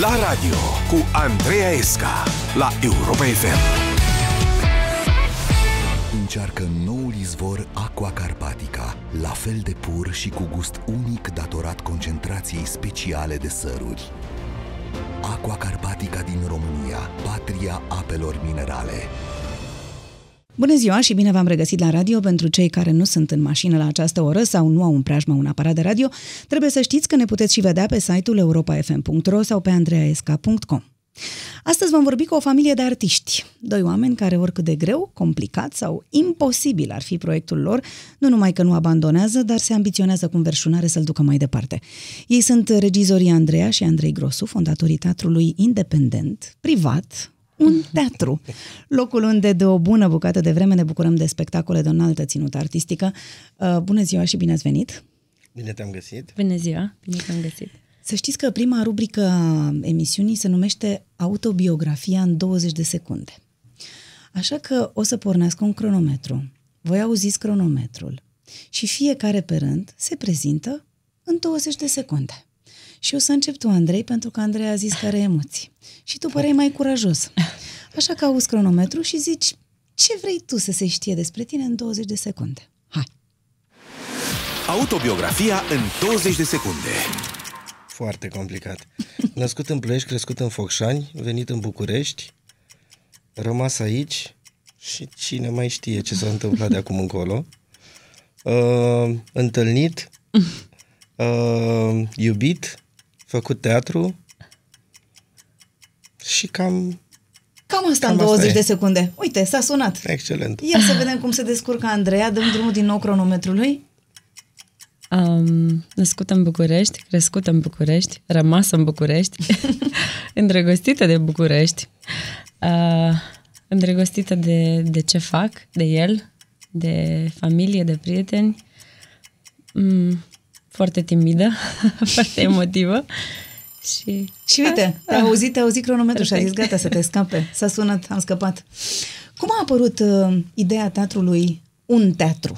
La radio cu Andreea Esca la Europa FM. Încearcă noul izvor Aqua Carpatica, la fel de pur și cu gust unic datorat concentrației speciale de săruri. Aqua Carpatica din România, patria apelor minerale. Bună ziua și bine v-am regăsit la radio pentru cei care nu sunt în mașină la această oră sau nu au în preajmă un aparat de radio. Trebuie să știți că ne puteți și vedea pe site-ul europa.fm.ro sau pe andreaesca.com. Astăzi vom vorbi cu o familie de artiști, doi oameni care oricât de greu, complicat sau imposibil ar fi proiectul lor, nu numai că nu abandonează, dar se ambiționează cu înverșunare să-l ducă mai departe. Ei sunt regizorii Andreea și Andrei Grosu, fondatorii teatrului independent, privat, un teatru. Locul unde de o bună bucată de vreme ne bucurăm de spectacole de o înaltă ținută artistică. Uh, bună ziua și bine ați venit! Bine te-am găsit! Bună ziua! Bine te-am găsit! Să știți că prima rubrică a emisiunii se numește Autobiografia în 20 de secunde. Așa că o să pornească un cronometru. Voi auziți cronometrul și fiecare pe rând se prezintă în 20 de secunde. Și o să încep tu, Andrei, pentru că Andrei a zis că are emoții. Și tu păreai mai curajos. Așa că auzi cronometru și zici ce vrei tu să se știe despre tine în 20 de secunde. Hai! Autobiografia în 20 de secunde. Foarte complicat. Născut în Ploiești, crescut în Focșani, venit în București, rămas aici și cine mai știe ce s-a întâmplat de acum încolo. Uh, întâlnit, uh, iubit, făcut teatru și cam... Cam asta Cam în 20 asta e. de secunde. Uite, s-a sunat. Excelent. Ia să vedem cum se descurcă Andreea. Dăm drumul din nou cronometrului. Um, născută în București, crescută în București, rămasă în București, îndrăgostită de București, uh, îndrăgostită de, de ce fac, de el, de familie, de prieteni, mm, foarte timidă, foarte emotivă și... Și uite, te-a auzit, te-a auzit cronometrul și a zis Perfect. gata să te scape. S-a sunat, am scăpat. Cum a apărut uh, ideea teatrului Un Teatru?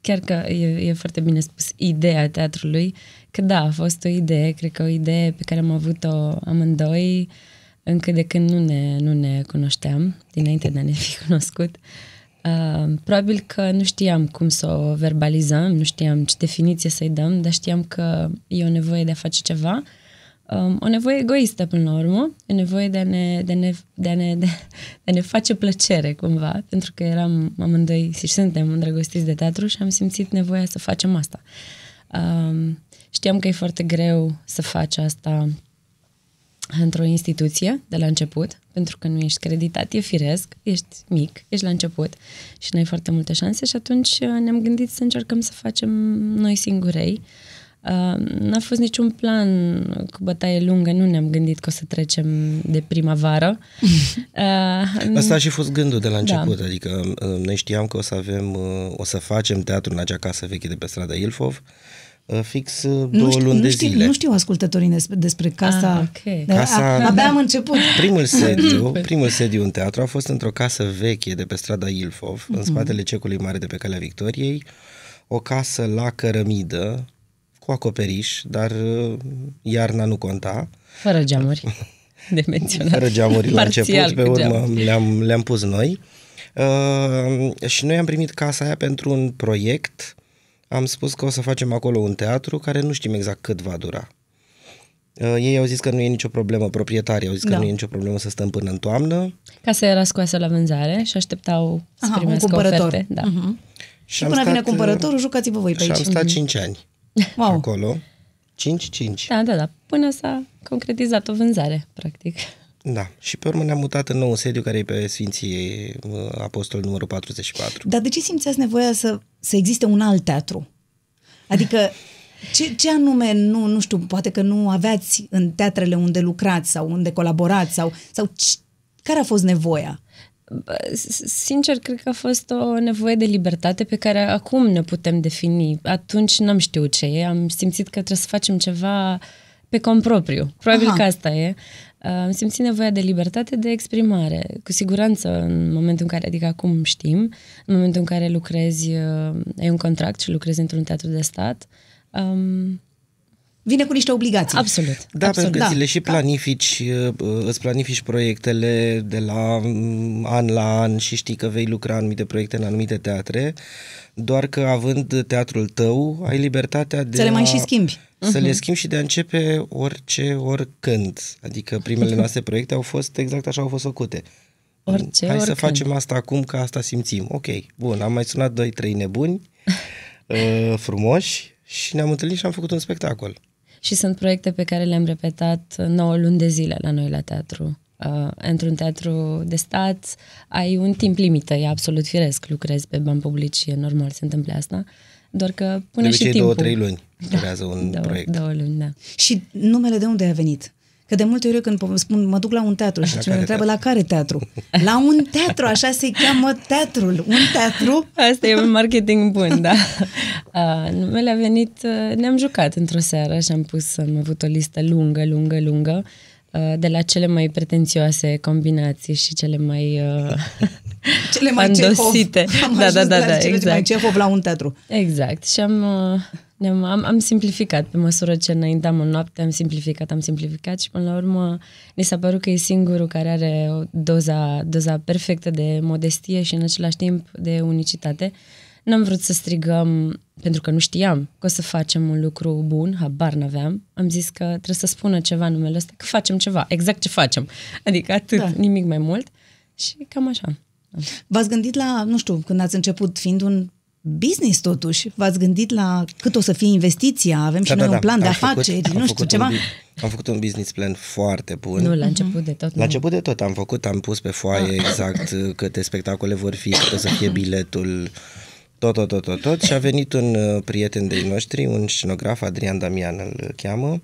Chiar că e, e foarte bine spus ideea teatrului, că da, a fost o idee, cred că o idee pe care am avut-o amândoi încă de când nu ne, nu ne cunoșteam, dinainte de a ne fi cunoscut. Uh, probabil că nu știam cum să o verbalizăm, nu știam ce definiție să-i dăm, dar știam că e o nevoie de a face ceva, um, o nevoie egoistă până la urmă, o nevoie de a ne, de a ne, de a ne, de, de a ne face plăcere cumva, pentru că eram amândoi și suntem îndrăgostiți de teatru și am simțit nevoia să facem asta. Um, știam că e foarte greu să faci asta într-o instituție de la început, pentru că nu ești creditat, e firesc, ești mic, ești la început și nu ai foarte multe șanse și atunci uh, ne-am gândit să încercăm să facem noi singurei. Uh, n-a fost niciun plan cu bătaie lungă, nu ne-am gândit că o să trecem de primăvară. Uh, Asta a și fost gândul de la început, Da. adică uh, noi știam că o să avem, uh, o să facem teatru în acea casă veche de pe strada Ilfov, uh, fix uh, două știu, luni nu, de știu, zile. nu știu ascultătorii despre, despre casa... Ah, ok. De- Casa- a- Abia am început. Primul sediu, primul sediu în teatru a fost într-o casă veche de pe strada Ilfov, Mhm. în spatele cecului mare de pe Calea Victoriei, o casă la cărămidă, cu acoperiș, dar uh, iarna nu conta, fără geamuri de menționat. fără geamuri la Parțial început, pe cu urmă geamuri. le-am, le-am pus noi. Uh, și noi am primit casa aia pentru un proiect, am spus că o să facem acolo un teatru care nu știm exact cât va dura. Uh, ei au zis că nu e nicio problemă, proprietarii au zis că Da. nu e nicio problemă să stăm până în toamnă. Casa era scoasă la vânzare și așteptau să Aha, un primească cumpărător. oferte. Da. Mhm. Și am până vine stat, uh, cumpărătorul, jucați-vă voi pe Și aici. am stat 5 ani Wow. acolo. 5-5. Da, da, da. Până s-a concretizat o vânzare, practic. Da. Și pe urmă ne-am mutat în nou sediu care e pe Sfinții uh, Apostol numărul 44. Dar de ce simțeați nevoia să, să existe un alt teatru? Adică, ce, ce anume, nu, nu știu, poate că nu aveați în teatrele unde lucrați sau unde colaborați sau, sau ce, care a fost nevoia? Bă, s- Sincer, cred că a fost o nevoie de libertate pe care acum ne putem defini. Atunci n-am știut ce e, am simțit că trebuie să facem ceva pe cont propriu. Probabil Aha. că asta e. Uh, Am simțit nevoia de libertate de exprimare. Cu siguranță, în momentul în care, adică acum știm, în momentul în care lucrezi, uh, ai un contract și lucrezi într-un teatru de stat, um, vine cu niște obligații. Absolut. Da, absolut. pentru că Da, ți le și da. planifici, uh, îți planifici proiectele de la mm, an la an și știi că vei lucra anumite proiecte în anumite teatre, doar că având teatrul tău, ai libertatea de Să le mai a, și schimbi. Să le schimbi și de a începe orice, oricând. Adică primele noastre proiecte au fost exact așa au fost făcute. Orice, Hai să oricând. facem asta acum, că asta simțim. Ok, bun, am mai sunat 2-3 nebuni uh, frumoși și ne-am întâlnit și am făcut un spectacol. Și sunt proiecte pe care le-am repetat 9 luni de zile la noi la teatru. Uh, într-un teatru de stat ai un timp limită, e absolut firesc, lucrezi pe bani publici, e normal să întâmple asta, doar că pune de și obicei timpul. două, trei luni durează un două, proiect. Două luni, da. Și numele de unde a venit? Că de multe ori eu când po- spun mă duc la un teatru și cineva care întreabă la care teatru? La un teatru, așa se cheamă teatrul. Un teatru? Asta e un marketing bun, da. Uh, numele a venit, uh, ne-am jucat într-o seară și am pus, am avut o listă lungă, lungă, lungă, uh, de la cele mai pretențioase combinații și cele mai uh, Cele mai fandosite. Cehov. Am da, ajuns da, da, la da, cele exact. mai Cehov la un teatru. Exact. Și am, uh, ne-am, am, am simplificat pe măsură ce înaintam în noapte, am simplificat, am simplificat și până la urmă ni s-a părut că e singurul care are o doza, doza perfectă de modestie și în același timp de unicitate. N-am vrut să strigăm, pentru că nu știam că o să facem un lucru bun, habar n-aveam. Am zis că trebuie să spună ceva numele ăsta, că facem ceva, exact ce facem. Adică atât, Da. da. nimic mai mult. Și cam așa. V-ați gândit la, nu știu, când ați început fiind un business totuși, v-ați gândit la cât o să fie investiția, avem și noi un plan de Am afaceri, făcut, am nu știu, făcut ceva. Un, bi- am făcut un business plan foarte bun. Nu, la început de tot. La nu. început de tot am făcut, am pus pe foaie exact uh, câte spectacole vor fi, cât o să fie biletul, tot, tot, tot, tot, tot. Și a venit un uh, prieten de noștri, un scenograf, Adrian Damian îl cheamă,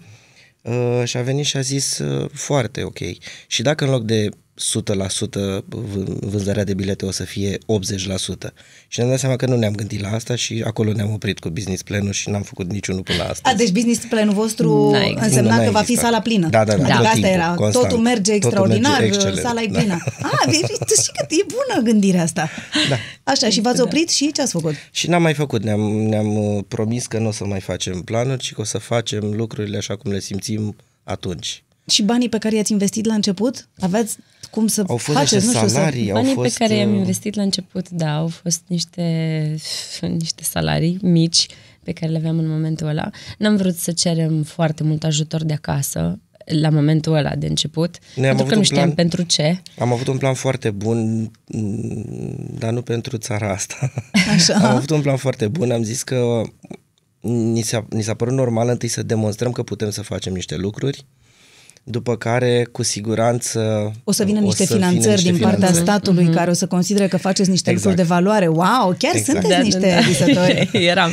uh, și a venit și a zis uh, foarte ok. Și dacă în loc de 100% vân- vânzarea de bilete o să fie 80%. Și ne-am dat seama că nu ne-am gândit la asta și acolo ne-am oprit cu business planul și n-am făcut niciunul până la asta. A, deci business planul vostru N-a existat. însemna Nu, că n-a va fi existat. sala plină. Da, da, da, Adică tot asta timpul, era, constant. totul merge Totul extraordinar, merge excelent, sala e da. plină. A, deci tu știi că e bună gândirea asta. Da. Așa, și v-ați oprit și ce ați făcut? Și n-am mai făcut, ne-am, ne-am uh, promis că nu o să mai facem planuri, ci că o să facem lucrurile așa cum le simțim atunci. Și banii pe care i-ați investit la început, aveți cum să Au fost faceți, niște nu știu, salarii, să... au Banii fost... pe care i-am uh, investit la început, da, au fost niște, niște salarii mici pe care le aveam în momentul ăla. N-am vrut să cerem foarte mult ajutor de acasă la momentul ăla de început, Noi am pentru avut că nu un știam plan- pentru ce. Am avut un plan foarte bun, mm, dar nu pentru țara asta. Așa. am avut un plan foarte bun, am zis că ni s-a, ni s-a părut normal întâi să demonstrăm că putem să facem niște lucruri, după care, cu siguranță... O să vină niște să vină finanțări niște din partea finanțări. statului care o să considere că faceți niște Exact. lucruri de valoare. Wow, chiar Exact. sunteți Da, da, niște da. visători. Eram.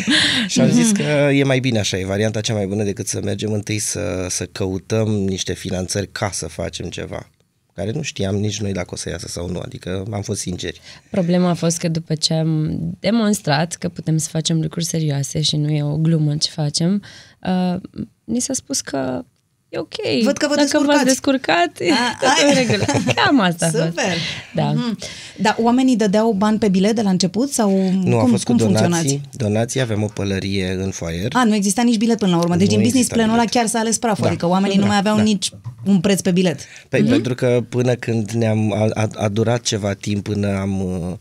Și am zis că e mai bine așa, e varianta cea mai bună decât să mergem întâi să, să căutăm niște finanțări ca să facem ceva. Care nu știam nici noi dacă o să iasă sau nu, adică am fost sinceri. Problema a fost că după ce am demonstrat că putem să facem lucruri serioase și nu e o glumă ce facem, uh, ni s-a spus că e ok. Văd că vă Dacă descurcați. v-ați descurcat, e A, totul ai- în regulă. Cam asta a fost. Super. Da. Mhm. Dar oamenii dădeau bani pe bilet de la început sau Nu, cum, a fost cu cum donații. funcționați? Donații, avem o pălărie în foaier. A, nu exista nici bilet până la urmă. Deci Nu din business exista planul ăla bilet. chiar s-a ales praful, Da. adică oamenii nu Da, mai aveau da. nici un preț pe bilet. Păi pentru că până când ne-am a, a, a durat ceva timp până am uh,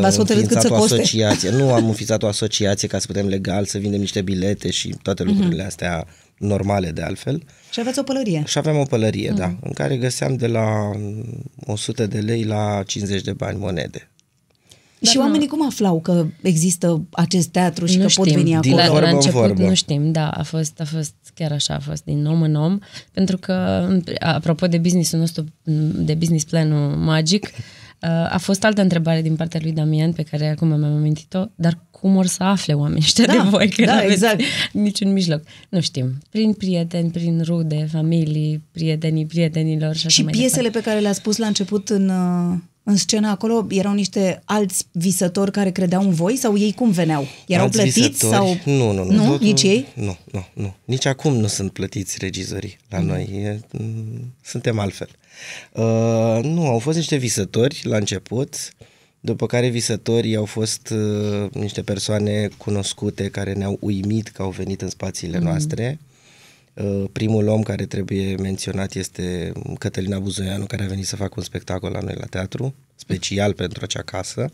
V-ați hotărât cât înființat să o coste? asociație. Nu am înființat o asociație ca să putem legal să vindem niște bilete și toate Mhm. lucrurile astea normale de altfel. Și aveți o pălărie. Și aveam o pălărie, Mhm. da, în care găseam de la 100 de lei la 50 de bani monede. și oamenii cum aflau că există acest teatru și nu că știm. pot veni Din acolo? La, vorbă la în început vorbă. nu știm, da, a fost, a fost chiar așa, a fost din om în om, pentru că, în- apropo de businessul nostru, de business planul magic, uh, a fost altă întrebare din partea lui Damian, pe care acum mi-am amintit-o, dar cum or să afle oamenii ăștia Da, de voi, că da, n-aveți exact. niciun mijloc. Nu știm. Prin prieteni, prin rude, familii, prietenii prietenilor și așa Și mai piesele pe care le-ați pus la început în, uh, în scenă acolo erau niște alți visători care credeau în voi sau ei cum veneau? Erau Alți plătiți visători? sau... Nu, nu, nu. Nu? Totul- Nici ei? Nu, nu, nu. Nici acum nu sunt plătiți regizorii la Mhm. noi. E, m, suntem altfel. Uh, nu, au fost niște visători la început, după care visătorii au fost uh, niște persoane cunoscute care ne-au uimit că au venit în spațiile Mhm. noastre. Uh, Primul om care trebuie menționat este Cătălina Buzoianu, care a venit să facă un spectacol la noi la teatru, special pentru acea casă.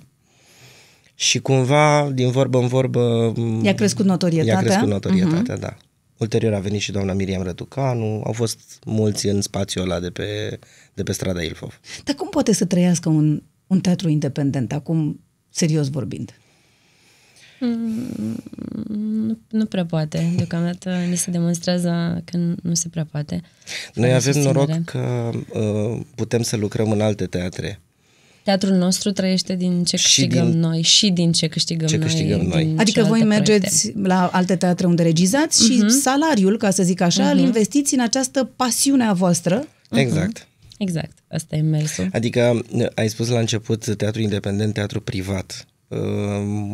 Și cumva, din vorbă în vorbă... m, I-a crescut notorietatea? I-a crescut notorietatea, uh-huh. da. Ulterior a venit și doamna Miriam Răducanu, au fost mulți în spațiul ăla de pe, de pe strada Ilfov. Dar cum poate să trăiască un, un teatru independent, acum serios vorbind? Nu, nu prea poate. Deocamdată ni se demonstrează că nu, nu se prea poate. Noi Fără avem susținere. noroc că uh, putem să lucrăm în alte teatre. Teatrul nostru trăiește din ce Și câștigăm din- noi și din ce câștigăm ce noi. câștigăm noi. din Adică voi celelalte mergeți proiecte. la alte teatre unde regizați și salariul, ca să zic așa, îl investiți în această pasiune a voastră. Exact. Exact, asta e mersul. Adică uh, ai spus la început teatru independent, teatru privat. Uh,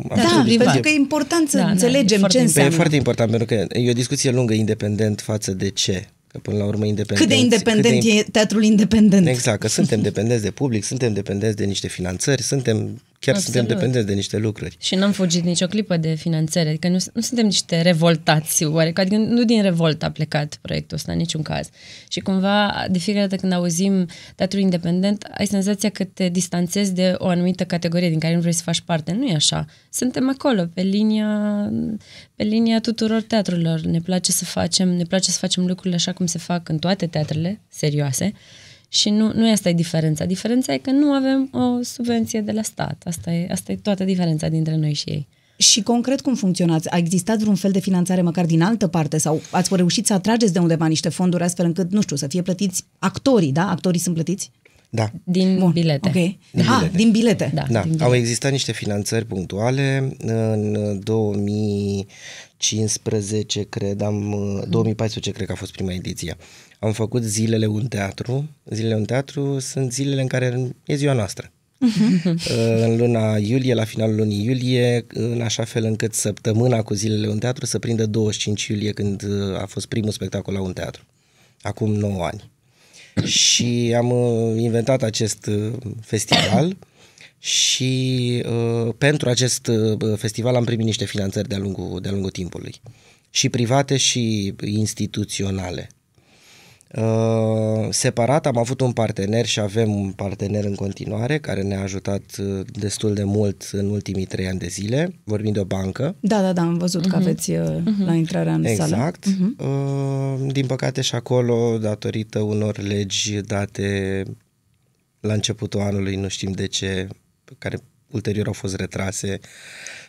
Da, Teatru privat. pentru că e important să Da, da, înțelegem e foarte ce Păi e înseamnă. foarte important, pentru că e o discuție lungă, independent față de ce. Că până la urmă independent. Cât de independent e teatrul independent. Exact, că suntem dependenți de public, suntem dependenți de niște finanțări, suntem chiar Absolut. suntem dependenți de niște lucruri. Și n-am fugit nicio clipă de finanțare, adică nu, nu suntem niște revoltați, oare, adică nu din revolt a plecat proiectul ăsta în niciun caz. Și cumva, de fiecare dată când auzim teatru independent, ai senzația că te distanțezi de o anumită categorie din care nu vrei să faci parte. Nu e așa. Suntem acolo, pe linia, pe linia tuturor teatrurilor. Ne place să facem, ne place să facem lucrurile așa cum se fac în toate teatrele serioase. Și nu, nu asta e diferența. Diferența e că nu avem o subvenție de la stat. Asta e, asta e toată diferența dintre noi și ei. Și concret cum funcționați? A existat vreun fel de finanțare măcar din altă parte sau ați reușit să atrageți de undeva niște fonduri astfel încât, nu știu, să fie plătiți actorii, da? Actorii sunt plătiți? Da. Din Bun, bilete. Ok. Din ah, bilete. din bilete. Da, Da, din au bilete. existat niște finanțări punctuale. În 2015, cred, am, 2014, cred că a fost prima ediție. Am făcut zilele un teatru. Zilele un teatru sunt zilele în care e ziua noastră. în luna iulie, la finalul lunii iulie, în așa fel încât săptămâna cu zilele un teatru să prindă 25 iulie când uh, a fost primul spectacol la un teatru. Acum 9 ani. Și am uh, inventat acest uh, festival și uh, pentru acest uh, festival am primit niște finanțări de-a lungul, de-a lungul timpului. Și private și instituționale. Uh, separat am avut un partener și avem un partener în continuare care ne-a ajutat uh, destul de mult în ultimii trei ani de zile. Vorbim de o bancă. Da, da, da, am văzut că aveți uh, la intrarea în sală. Exact. Uh, din păcate și acolo, datorită unor legi date la începutul anului, nu știm de ce, care ulterior au fost retrase.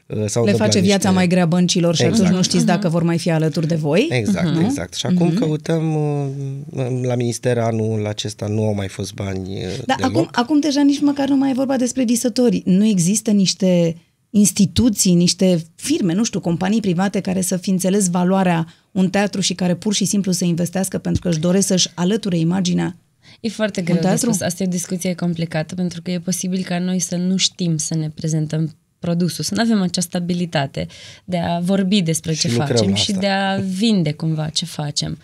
Uh, s-au Le întâmplat face viața niște... mai grea băncilor și Exact. atunci nu știți dacă vor mai fi alături de voi. Exact, uh-huh. exact. Și acum uh-huh. căutăm uh, la minister anul acesta nu au mai fost bani uh, Dar deloc. acum, acum deja nici măcar nu mai e vorba despre visători. Nu există niște instituții, niște firme, nu știu, companii private care să fi înțeles valoarea un teatru și care pur și simplu să investească pentru că își doresc să-și alăture imaginea. E foarte greu de teatru? spus. Asta e o discuție complicată pentru că e posibil ca noi să nu știm să ne prezentăm produsul, să nu avem această abilitate de a vorbi despre ce Și lucrăm facem la și asta. de a vinde cumva ce facem.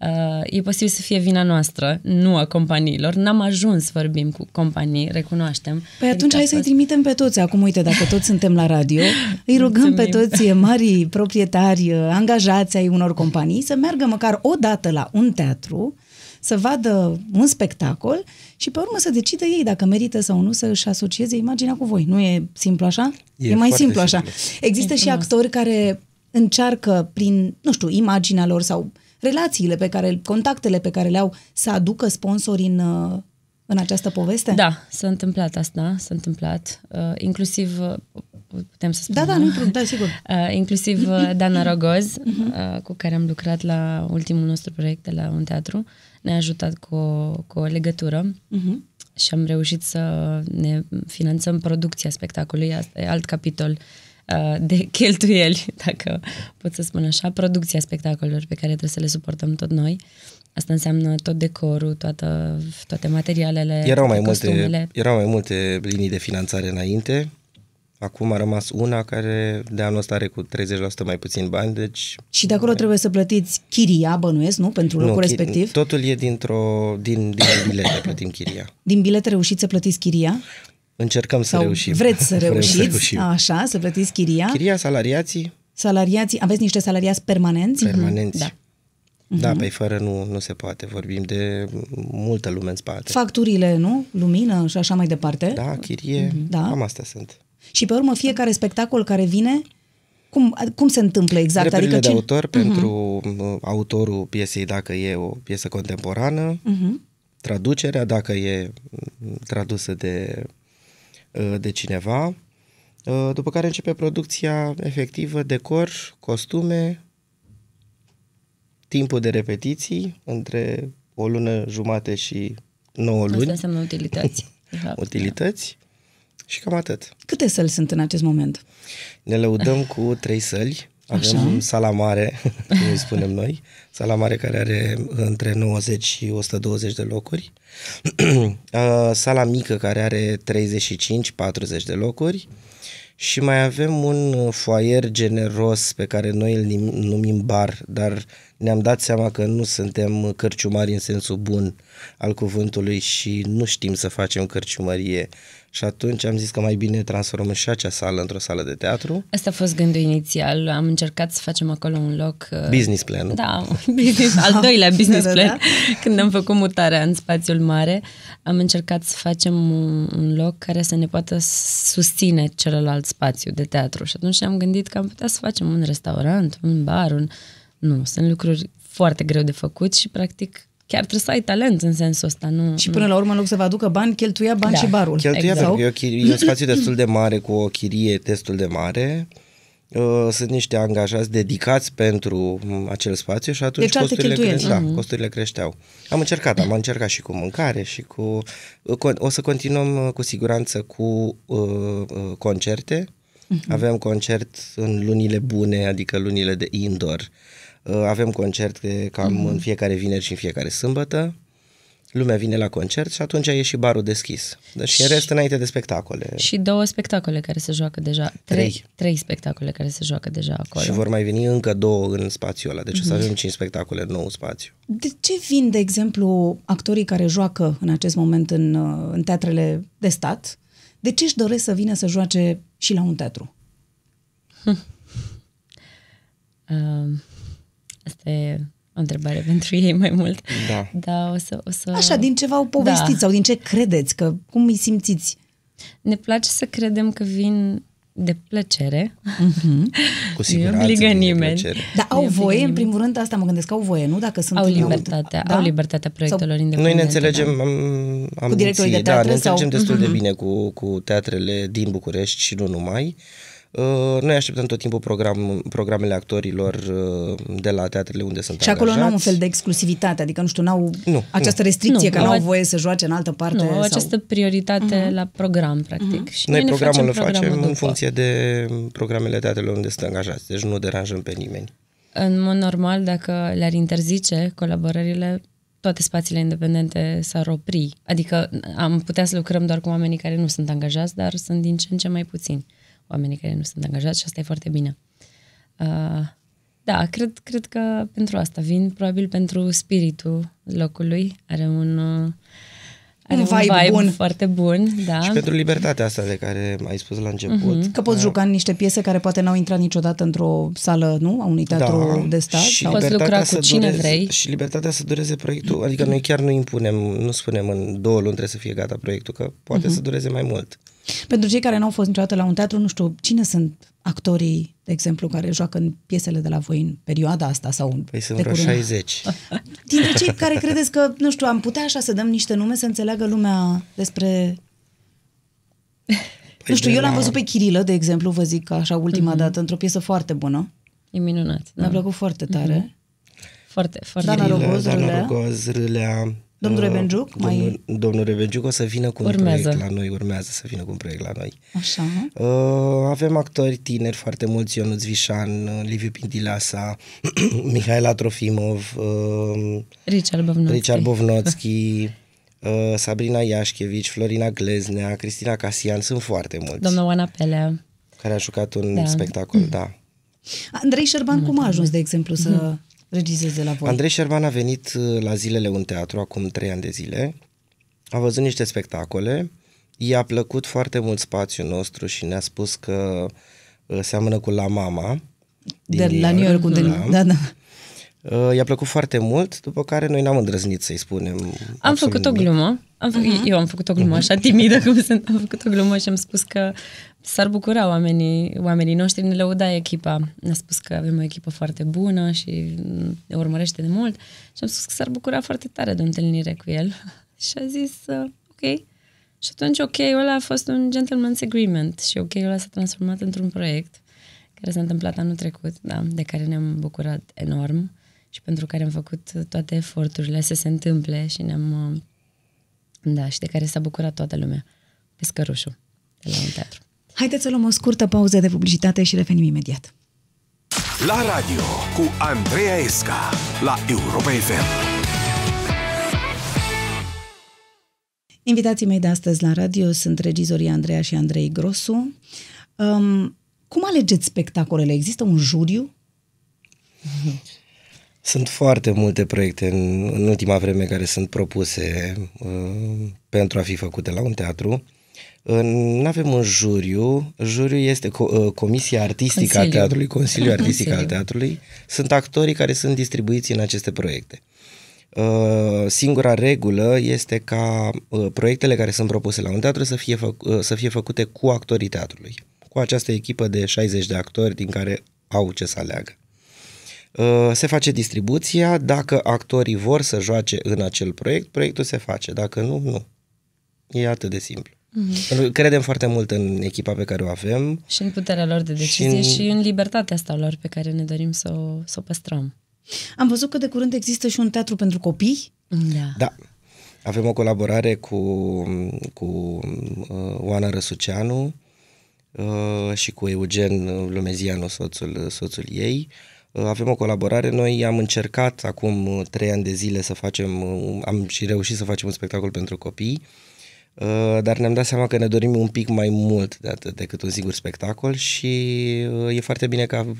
Uh, e posibil să fie vina noastră, nu a companiilor. N-am ajuns să vorbim cu companii, recunoaștem. Păi atunci Adică hai a să-i fost- trimitem pe toți. Acum, uite, dacă toți suntem la radio, îi rugăm pe Mulțumim. toți mari proprietari, angajați ai unor companii să meargă măcar o dată la un teatru, să vadă un spectacol și pe urmă să decidă ei dacă merită sau nu să își asocieze imaginea cu voi. Nu e simplu așa? E E, mai foarte simplu așa. simplu. Există E și frumos. actori care încearcă prin, nu știu, imaginea lor sau relațiile pe care, contactele pe care le au, să aducă sponsori în, uh, în această poveste? Da, s-a întâmplat asta, s-a întâmplat. Uh, inclusiv, uh, putem să spunem, Da, da, nu-i problem, da, sigur. Uh, inclusiv uh, Dana Rogoz, uh, cu care am lucrat la ultimul nostru proiect de la un teatru, ne-a ajutat cu o, cu o legătură Mhm. și am reușit să ne finanțăm producția spectacolului. Asta e alt capitol uh, de cheltuieli, dacă pot să spun așa, producția spectacolelor pe care trebuie să le suportăm tot noi. Asta înseamnă tot decorul, toată, toate materialele, Erau mai, toate multe, costumele. erau mai multe linii de finanțare înainte. Acum a rămas una care de anul ăsta are cu 30% mai puțin bani, deci Și de acolo trebuie să plătiți chiria, bănuiesc, nu? Pentru locul chi- respectiv. totul e dintr-o, din, din bilete plătim chiria. Din bilete reușiți să plătiți chiria? Încercăm să Sau reușim. vreți să Vrem reușiți? Să reușim. Așa, să plătiți chiria. Chiria, salariații, Salariații, aveți niște salariați permanenți? permanenți. Da. Da, pe fără nu, nu se poate. Vorbim de multă lume în spate. Facturile, nu? Lumină și așa mai departe. Da, chirie, Da. cam astea sunt. Și pe urmă fiecare spectacol care vine, cum, cum se întâmplă exact? Drepturile de cine- autor pentru uh, autorul piesei dacă e o piesă contemporană, traducerea dacă e mm, tradusă de, uh, de cineva, uh, după care începe producția efectivă, decor, costume, timpul de repetiții între o lună jumate și 9 Asta luni, înseamnă utilități. de fapt. utilități și cam atât. Câte săli sunt în acest moment? Ne lăudăm cu trei săli. Avem Așa. sala mare, cum îi spunem noi, sala mare care are între 90 și 120 de locuri, Uh, sala mică care are 35-40 de locuri și mai avem un foaier generos pe care noi îl nim- numim bar, dar ne-am dat seama că nu suntem cărciumari în sensul bun al cuvântului și nu știm să facem cărciumărie. Și atunci am zis că mai bine transformăm și acea sală într-o sală de teatru. Asta a fost gândul inițial. Am încercat să facem acolo un loc... uh, Business plan Da, business, al doilea business Da, da, plan. da. Când am făcut mutarea în spațiul mare, am încercat să facem un, un loc care să ne poată susține celălalt spațiu de teatru. Și atunci am gândit că am putea să facem un restaurant, un bar, un... Nu, sunt lucruri foarte greu de făcut și practic chiar trebuie să ai talent în sensul ăsta. Nu, Și până la urmă, în loc să vă aducă bani, cheltuia bani Da. și barul. Cheltuia Exact. pentru că e, o chirie, e un spațiu destul de mare cu o chirie destul de mare. Uh, Sunt niște angajați dedicați pentru m, acel spațiu și atunci Deci alte costurile, cheltuieli. cre- da, costurile creșteau. Am încercat, am încercat și cu mâncare și cu... con- O să continuăm uh, cu siguranță cu uh, uh, concerte. Avem concert în lunile bune, adică lunile de indoor. Uh, Avem concerte cam în fiecare vineri și în fiecare sâmbătă. Lumea vine la concert și atunci e și barul deschis. Deci în rest înainte de spectacole. Și două spectacole care se joacă deja. Trei. Trei spectacole care se joacă deja acolo. Și vor mai veni încă două în spațiul ăla. Deci o să avem cinci spectacole în nou spațiu. De ce vin, de exemplu, actorii care joacă în acest moment în, uh, în teatrele de stat? De ce își doresc să vină să joace și la un teatru? Uh, asta e o întrebare pentru ei mai mult. Da. Da, o să... O să... Așa, din ce v-au povestit Da. sau din ce credeți, că cum îi simțiți? Ne place să credem că vin de plăcere. Cu siguranță. obligă din nimeni. plăcere. Dar au Nu e voie, în nimeni. primul rând, asta mă gândesc, au voie, nu? Dacă sunt Au în- libertatea, Da? au libertatea proiectelor Sau- independente. Noi ne înțelegem, Da. am, am directorii de da, teatre ne înțelegem sau- Mhm. destul de bine cu, cu teatrele din București și nu numai. Uh, noi așteptăm tot timpul program, programele actorilor uh, de la teatrele unde sunt Și acolo nu au un angajați. fel de exclusivitate, adică, nu știu, n-au Nu, această nu. restricție Nu, că au n-au a- voie să joace în altă parte. Nu, au sau... această prioritate la program, practic. Și Noi ne programul îl facem facem programul în după. funcție de programele teatrelor unde sunt angajați. Deci nu deranjăm pe nimeni. În mod normal, dacă le-ar interzice colaborările, toate spațiile independente s-ar opri. Adică am putea să lucrăm doar cu oamenii care nu sunt angajați, dar sunt din ce în ce mai puțini oamenii care nu sunt angajați și asta e foarte bine. Uh, da, cred, cred că pentru asta vin, probabil pentru spiritul locului. Are un, uh, are Un un vibe vibe, bun. foarte bun. Da. Și pentru libertatea asta de care ai spus la început. Că poți juca în niște piese care poate n-au intrat niciodată într-o sală, nu? A unui teatru de stat? Da. și sau... Poți libertatea lucra cu să cine dureze, vrei. Și libertatea să dureze proiectul. Adică noi chiar nu impunem, nu spunem în două luni trebuie să fie gata proiectul, că poate Mhm. să dureze mai mult. Pentru cei care n-au fost niciodată la un teatru, nu știu, cine sunt actorii, de exemplu, care joacă în piesele de la voi în perioada asta sau Păi sunt de vreo curând? 60. Dintre cei care credeți că, nu știu, am putea așa să dăm niște nume să înțeleagă lumea despre... nu știu, de eu l-am la- văzut pe Chirilă, de exemplu, vă zic așa ultima Mhm. dată, într-o piesă foarte bună. E minunat. Da. Mi-a plăcut foarte tare. Foarte, foarte Dana bine. Rogoz, Dana Râlea. Rogoz, Râlea. Domnul uh, Rebenjuc, mai- Domnul, domnul Rebenjuc o să vină cu un Urmează. proiect la noi, urmează să vină cu un proiect la noi. Așa. Uh, avem actori tineri foarte mulți, Ionuț Vișan, uh, Liviu Pintilasa, Mihaela Trofimov, uh, Richard Bovnotski. Richard Bovnotski, uh, Sabrina Iașchevici, Florina Gleznea, Cristina Casian, sunt foarte mulți Doamna Oana Pelea. care au jucat un Da. spectacol, da. Andrei Șerban, cum a ajuns, de exemplu, să regizeze la voi? Andrei Șerban a venit uh, la zilele un teatru acum trei ani de zile, a văzut niște spectacole, i-a plăcut foarte mult spațiul nostru și ne-a spus că uh, seamănă cu La Mama. de din la New York, unde... Da. Da, da. Uh, i-a plăcut foarte mult, după care noi n-am îndrăznit să-i spunem Am făcut o glumă, am fă- uh-huh. eu am făcut o glumă așa timidă cum sunt, am făcut o glumă și am spus că s-ar bucura oamenii, oamenii noștri, ne lăuda echipa, ne-a spus că avem o echipă foarte bună și ne urmărește de mult și am spus că s-ar bucura foarte tare de o întâlnire cu el și a zis uh, ok. Și atunci ok-ul ăla a fost un gentleman's agreement și ok-ul ăla s-a transformat într-un proiect care s-a întâmplat anul trecut, da, de care ne-am bucurat enorm și pentru care am făcut toate eforturile să se întâmple și ne-am... uh, Da, și de care s-a bucurat toată lumea. Pescărușul de la un teatru. Haideți să luăm o scurtă pauză de publicitate și revenim imediat. La radio cu Andreea Esca la Europa FM. Invitații mei de astăzi la radio sunt regizorii Andreea și Andrei Grosu. Um, cum alegeți spectacolele? Există un juriu? Sunt foarte multe proiecte în, în ultima vreme care sunt propuse uh, pentru a fi făcute la un teatru. Nu avem un juriu. Juriu este co- uh, Comisia Artistică Consiliu. a Teatrului, Consiliul Artistic al Consiliu. Teatrului. Sunt actorii care sunt distribuiți în aceste proiecte. Uh, singura regulă este ca uh, proiectele care sunt propuse la un teatru să fie, făc- uh, să fie făcute cu actorii teatrului, cu această echipă de 60 de actori din care au ce să aleagă. Uh, Se face distribuția, dacă actorii vor să joace în acel proiect, proiectul se face, dacă nu, nu. E atât de simplu. Mm-hmm. Credem foarte mult în echipa pe care o avem. Și în puterea lor de decizie Și și în- în, libertatea asta lor pe care ne dorim să o, să o păstrăm. Am văzut că de curând există și un teatru pentru copii. Da. Da. Avem o colaborare cu, cu uh, Oana Răsuceanu uh, și cu Eugen Lumezianu, soțul, soțul ei. Uh, avem o colaborare. Noi am încercat acum uh, trei ani de zile să facem, uh, am și reușit să facem un spectacol pentru copii, uh, dar ne-am dat seama că ne dorim un pic mai mult de atât decât un singur spectacol și uh, e foarte bine că av-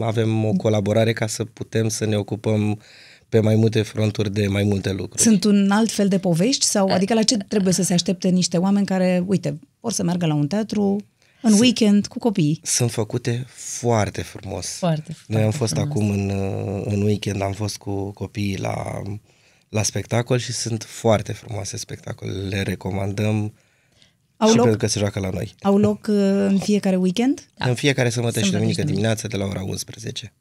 avem o colaborare ca să putem să ne ocupăm pe mai multe fronturi de mai multe lucruri. Sunt un alt fel de povești? sau Adică la ce trebuie să se aștepte niște oameni care, uite, vor să meargă la un teatru în weekend cu copiii? Sunt făcute foarte frumos. Foarte, Noi am foarte fost frumos. acum în, uh, în weekend, am fost cu copiii la, la spectacol și sunt foarte frumoase spectacole. Le recomandăm Au și loc, pentru că se joacă la noi. au loc uh, în fiecare weekend? Da. În fiecare săptămână și Sâmbătă duminică și duminică. dimineața de la ora 11.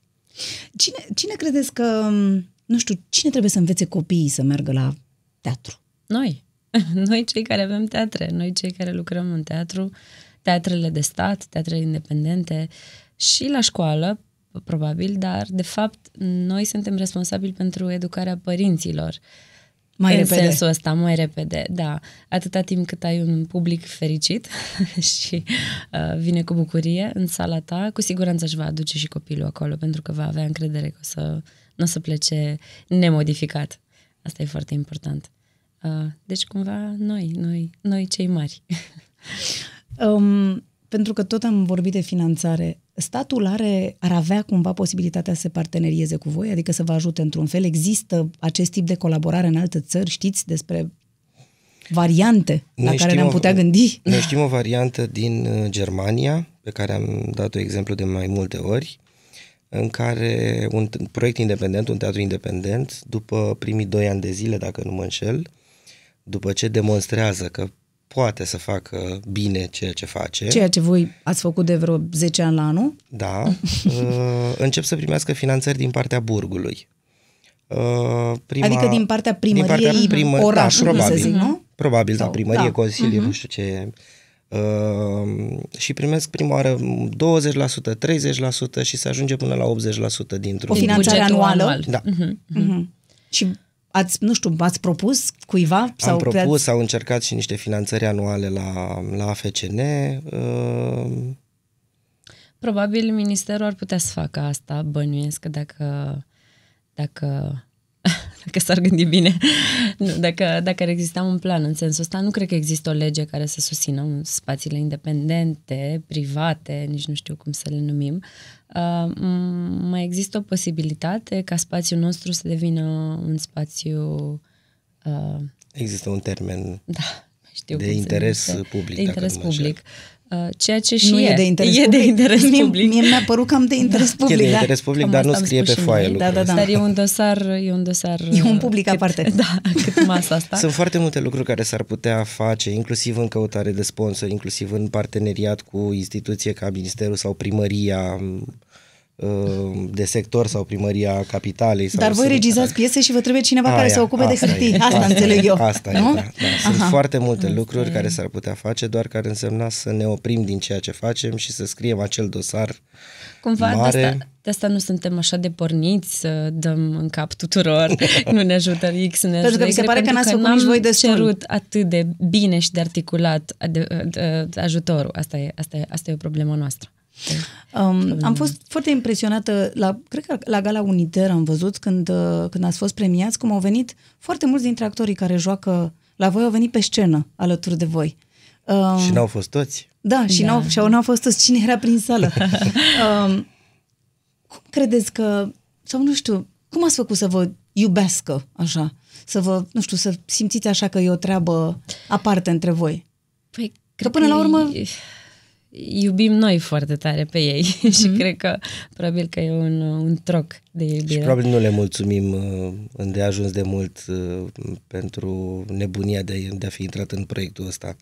Cine, cine credeți că, um, nu știu, cine trebuie să învețe copiii să meargă la teatru? Noi. Noi cei care avem teatre, noi cei care lucrăm în teatru, teatrele de stat, teatrele independente și la școală, probabil, dar de fapt noi suntem responsabili pentru educarea părinților. Mai în repede. sensul ăsta, mai repede, da. Atâta timp cât ai un public fericit și uh, vine cu bucurie în sala ta, cu siguranță își va aduce și copilul acolo, pentru că va avea încredere că o să, nu o să plece nemodificat. Asta e foarte important. Uh, deci, cumva, noi, noi, noi cei mari. Um, pentru că tot am vorbit de finanțare, statul are, ar avea cumva posibilitatea să se partenerieze cu voi, adică să vă ajute într-un fel? Există acest tip de colaborare în alte țări? Știți despre variante la Noi care știm ne-am o- putea gândi? Noi știm o variantă din uh, Germania, pe care am dat-o exemplu de mai multe ori, în care un t- proiect independent, un teatru independent, după primii doi ani de zile, dacă nu mă înșel, după ce demonstrează că poate să facă bine ceea ce face, Ceea ce voi ați făcut de vreo 10 ani la anul? da, uh, încep să primească finanțări din partea burgului. Uh, prima, Adică din partea primăriei orașului, da, să probabil. zic, nu? Probabil, Sau- da, primărie, da. consiliu, nu știu ce. Uh, și primesc prima oară 20%, 30% și se ajunge până la 80% dintr-un... O finanțare Bugetul anuală? anual. Da. Mhm. Și ați, nu știu, ați propus cuiva? Am propus, creați- au încercat și niște finanțări anuale la, la AFCN. Uh, Probabil ministerul ar putea să facă asta, bănuiesc, că dacă, dacă, dacă s-ar gândi bine, nu, dacă, dacă ar exista un plan în sensul ăsta, nu cred că există o lege care să susțină un- spațiile independente, private, nici nu știu cum să le numim. Uh, m- mai există o posibilitate ca spațiul nostru să devină un spațiu uh, există un termen da, mai știu De cum se interes numește. public, De dacă interes nu mă înșel. public. Uh, ceea ce și nu e. e de interes e public. de interes mie, public. Mie mi-a părut cam de interes E public. de da. interes public, Cam dar nu asta am scrie pe spus și foaie noi. lucrul Da, da, da. Dar e un dosar, e un dosar... E un uh, public cât, aparte. Da, cât masa asta. Sunt foarte multe lucruri care s-ar putea face, inclusiv în căutare de sponsori, inclusiv în parteneriat cu instituție ca Ministerul sau Primăria uh, de sector sau Primăria Capitalei. Sau Dar voi sunt- regizați piese și vă trebuie cineva care Aia, să ocupe de asta hârtii. e, Asta înțeleg eu. Asta nu? e, da, da. Sunt Aha. foarte multe lucruri care s-ar putea face, doar care însemna să ne oprim din ceea ce facem și să scriem acel dosar Cumva mare. de asta, de asta nu suntem așa de porniți să dăm în cap tuturor, nu ne ajută X, nu ne Pentru că ajută mi se Y, pare că pentru n-ați făcut n-am nici voi destul. cerut atât de bine și de articulat de, de, de ajutorul. Asta e, asta, e, asta e o problemă noastră. Um, am fost foarte impresionată, la, cred că la Gala Uniter am văzut când, uh, când ați fost premiați, cum au venit foarte mulți dintre actorii care joacă la voi, au venit pe scenă alături de voi. Um, și n-au fost toți. Da, și, Da. N-au, și au, n-au fost toți cine era prin sală. um, cum credeți că, sau nu știu, cum ați făcut să vă iubească așa? Să vă, nu știu, să simțiți așa că e o treabă aparte între voi? Păi, Că până la urmă- iubim noi foarte tare pe ei Mhm. și cred că probabil că e un, un troc de Și iubire. probabil nu le mulțumim uh, îndeajuns de mult uh, pentru nebunia de, de a fi intrat în proiectul ăsta.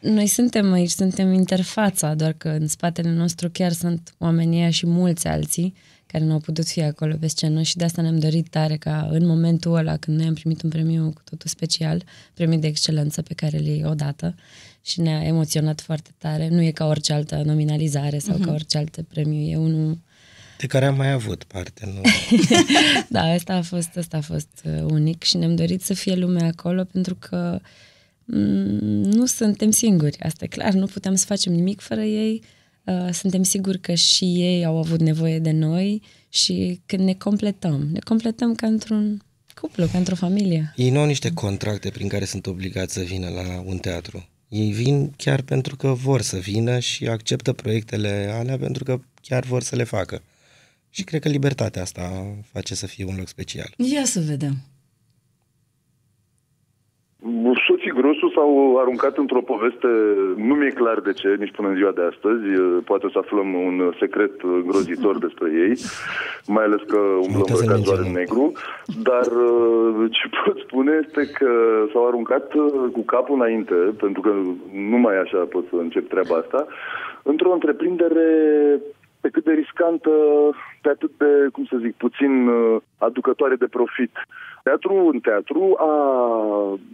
Noi suntem aici, suntem interfața, doar că în spatele nostru chiar sunt oamenii ăia și mulți alții care nu au putut fi acolo pe scenă și de asta ne-am dorit tare ca în momentul ăla când noi am primit un premiu cu totul special, premiu de excelență pe care îl iei odată și ne-a emoționat foarte tare. Nu e ca orice altă nominalizare sau uh-huh. ca orice alt premiu, e unul De care am mai avut parte. Nu? da, asta a fost, asta a fost uh, unic și ne-am dorit să fie lumea acolo pentru că mm, nu suntem singuri, asta e clar, nu putem să facem nimic fără ei, uh, suntem siguri că și ei au avut nevoie de noi și când ne completăm, ne completăm ca într-un cuplu, ca într-o familie. Ei nu au niște contracte prin care sunt obligați să vină la un teatru. Ei vin chiar pentru că vor să vină și acceptă proiectele alea pentru că chiar vor să le facă. Și cred că libertatea asta face să fie un loc special. Ia să vedem. Soții Grosu s-au aruncat într-o poveste, nu mi-e clar de ce, nici până în ziua de astăzi, poate să aflăm un secret grozitor despre ei, mai ales că umblă Puteți să îmbrăcați doar în menționăm. negru, dar uh, ce pot spune este că s-au aruncat uh, cu capul înainte, pentru că numai așa pot să încep treaba asta, într-o întreprindere pe cât de riscantă, pe atât de, cum să zic, puțin uh, aducătoare de profit. Teatru în teatru a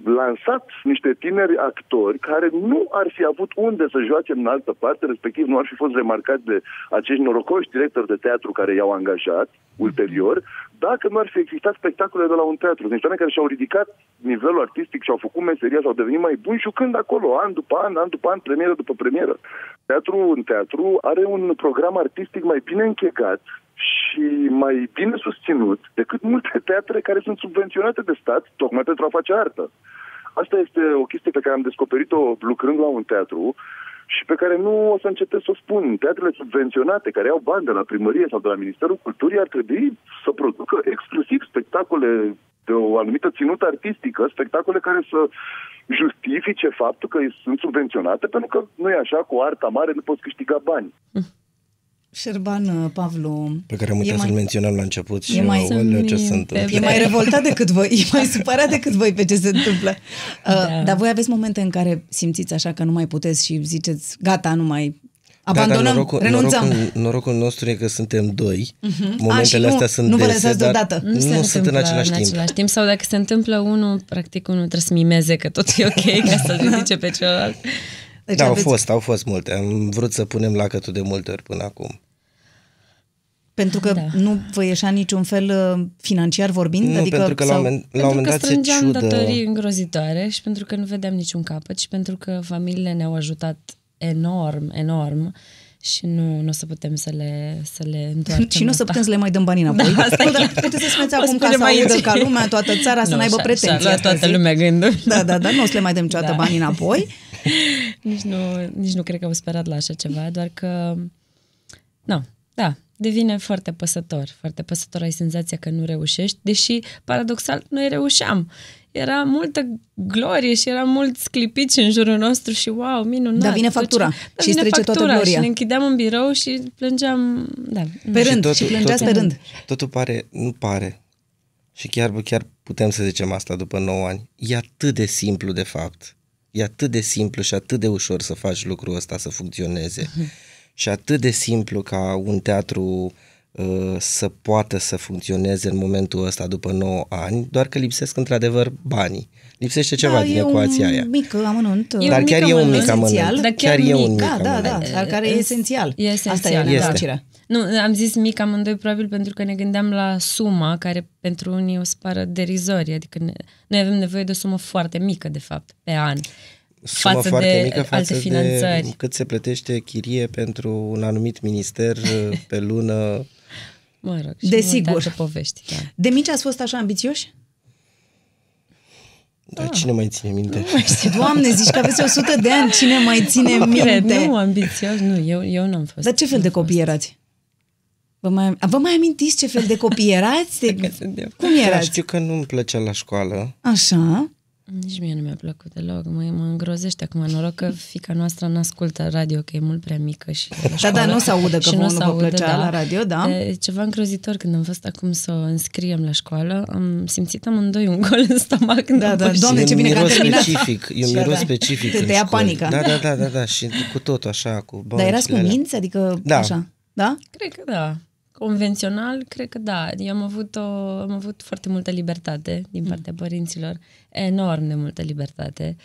lansat niște tineri actori care nu ar fi avut unde să joace în altă parte, respectiv nu ar fi fost remarcați de acești norocoși directori de teatru care i-au angajat ulterior, dacă nu ar fi existat spectacole de la un teatru. Niște oameni care și-au ridicat nivelul artistic și au făcut meseria și au devenit mai buni jucând acolo, an după an, an după an, premieră după premieră. Teatru în teatru are un program artistic mai bine închegat și mai bine susținut decât multe teatre care sunt subvenționate de stat tocmai pentru a face artă. Asta este o chestie pe care am descoperit-o lucrând la un teatru și pe care nu o să încetez să o spun. Teatrele subvenționate care au bani de la primărie sau de la Ministerul Culturii ar trebui să producă exclusiv spectacole de o anumită ținută artistică, spectacole care să justifice faptul că sunt subvenționate, pentru că nu e așa, cu arta mare nu poți câștiga bani. Șerban uh, Pavlu Pe care am uitat e să-l mai, menționăm la început și e mai- oleu, ce Să se minte, întâmplă. e mai revoltat decât voi, e mai supărat decât voi pe ce se întâmplă. Uh, Da. Dar voi aveți momente în care simțiți așa că nu mai puteți și ziceți, gata, nu mai Da, dar abandonăm, norocul, renunțăm. Norocul, norocul nostru e că suntem doi. Uh-huh. A, Momentele și nu- astea sunt nu vă dese, lăsați dar deodată. nu, se nu sunt în întâmplă același timp. același timp. Sau dacă se întâmplă unul, practic unul trebuie să mimeze că tot e ok ca să-l ridice pe celălalt. Deci da, au aveți- fost, au fost multe. Am vrut să punem lacătul de multe ori până acum. Pentru că Da. nu vă ieșea niciun fel uh, financiar vorbind? Nu, adică, pentru că la un moment, la un pentru moment că dat se strângeam ciudă. datorii îngrozitoare și pentru că nu vedeam niciun capăt și pentru că familiile ne-au ajutat enorm, enorm și nu, nu o să putem să le, să le întoarcem și nu o să asta. putem să le mai dăm bani înapoi. Da, asta e Dar clar. puteți să spuneți O acum ca să spunem audă aici. ca lumea, toată țara, să Nu, n-aibă și-a- pretenții. și-a luat asta toată zic. lumea gândul. Da, da, dar nu o să le mai dăm niciodată Da. banii înapoi. nici, nu, nici nu cred că au sperat la așa ceva, doar că... Nu, da, devine foarte păsător. Foarte păsător, ai senzația că nu reușești, deși, paradoxal, noi reușeam. Era multă glorie și era mulți clipici în jurul nostru și wow, minunat. Dar vine tot factura ce- și îți vine trece toată factura gloria. Și ne închideam în birou și plângeam, da. Pe Și rând, și plângeați pe rând. Totul pare, nu pare. Și chiar, chiar putem să zicem asta după 9 ani. E atât de simplu, de fapt. E atât de simplu și atât de ușor să faci lucrul ăsta să funcționeze. Și atât de simplu ca un teatru uh, să poată să funcționeze în momentul ăsta după 9 ani, doar că lipsesc într-adevăr banii. Lipsește ceva da, din e ecuația un aia. mic amănunt. E Dar un chiar mic e un amănunt. mic amănunt. Esențial. Dar chiar chiar e mic. un mic Da, da, amănunt. da, dar care e esențial. E Asta esențial, e da. nenorocirea. Nu, am zis mic amândoi probabil pentru că ne gândeam la suma care pentru unii o să pară derizorie, adică ne, noi avem nevoie de o sumă foarte mică, de fapt, pe an. Sumă față foarte de mică față alte finanțări. de cât se plătește chirie pentru un anumit minister uh, pe lună. Mă rog, și Desigur. multe alte povești. Da. De mici ați fost așa ambițioși? Dar cine mai ține minte? Doamne, zici că aveți 100 de ani, cine mai ține Nu cred, minte? nu, ambițios, nu, eu, eu n-am fost. Dar ce fel de copii erați? Vă mai, vă mai amintiți ce fel de copii erați? De, suntem. cum Da, erați? știu că nu-mi plăcea la școală. Așa. Nici mie nu mi-a plăcut deloc, mă, mă îngrozește acum. Noroc că fica noastră nu ascultă radio, că e mult prea mică și la Da, școală. da, nu se audă că Și vouă se nu vă aude, plăcea la radio, da. E ceva îngrozitor când am fost acum să o înscriem la școală. Am simțit amândoi un gol în stomac când Da, am da, părșit. Doamne, E ce un bine că am miros terminat. specific, e un Da, miros da. specific Te în tăia școli. panica. Da, da, da, da, da, și cu tot așa, cu băncile Dar erați cu alea. minți? Adică Da. așa? Da? Cred că da. Convențional, cred că da. Eu am avut, o, am avut foarte multă libertate din partea părinților. Enorm de multă libertate.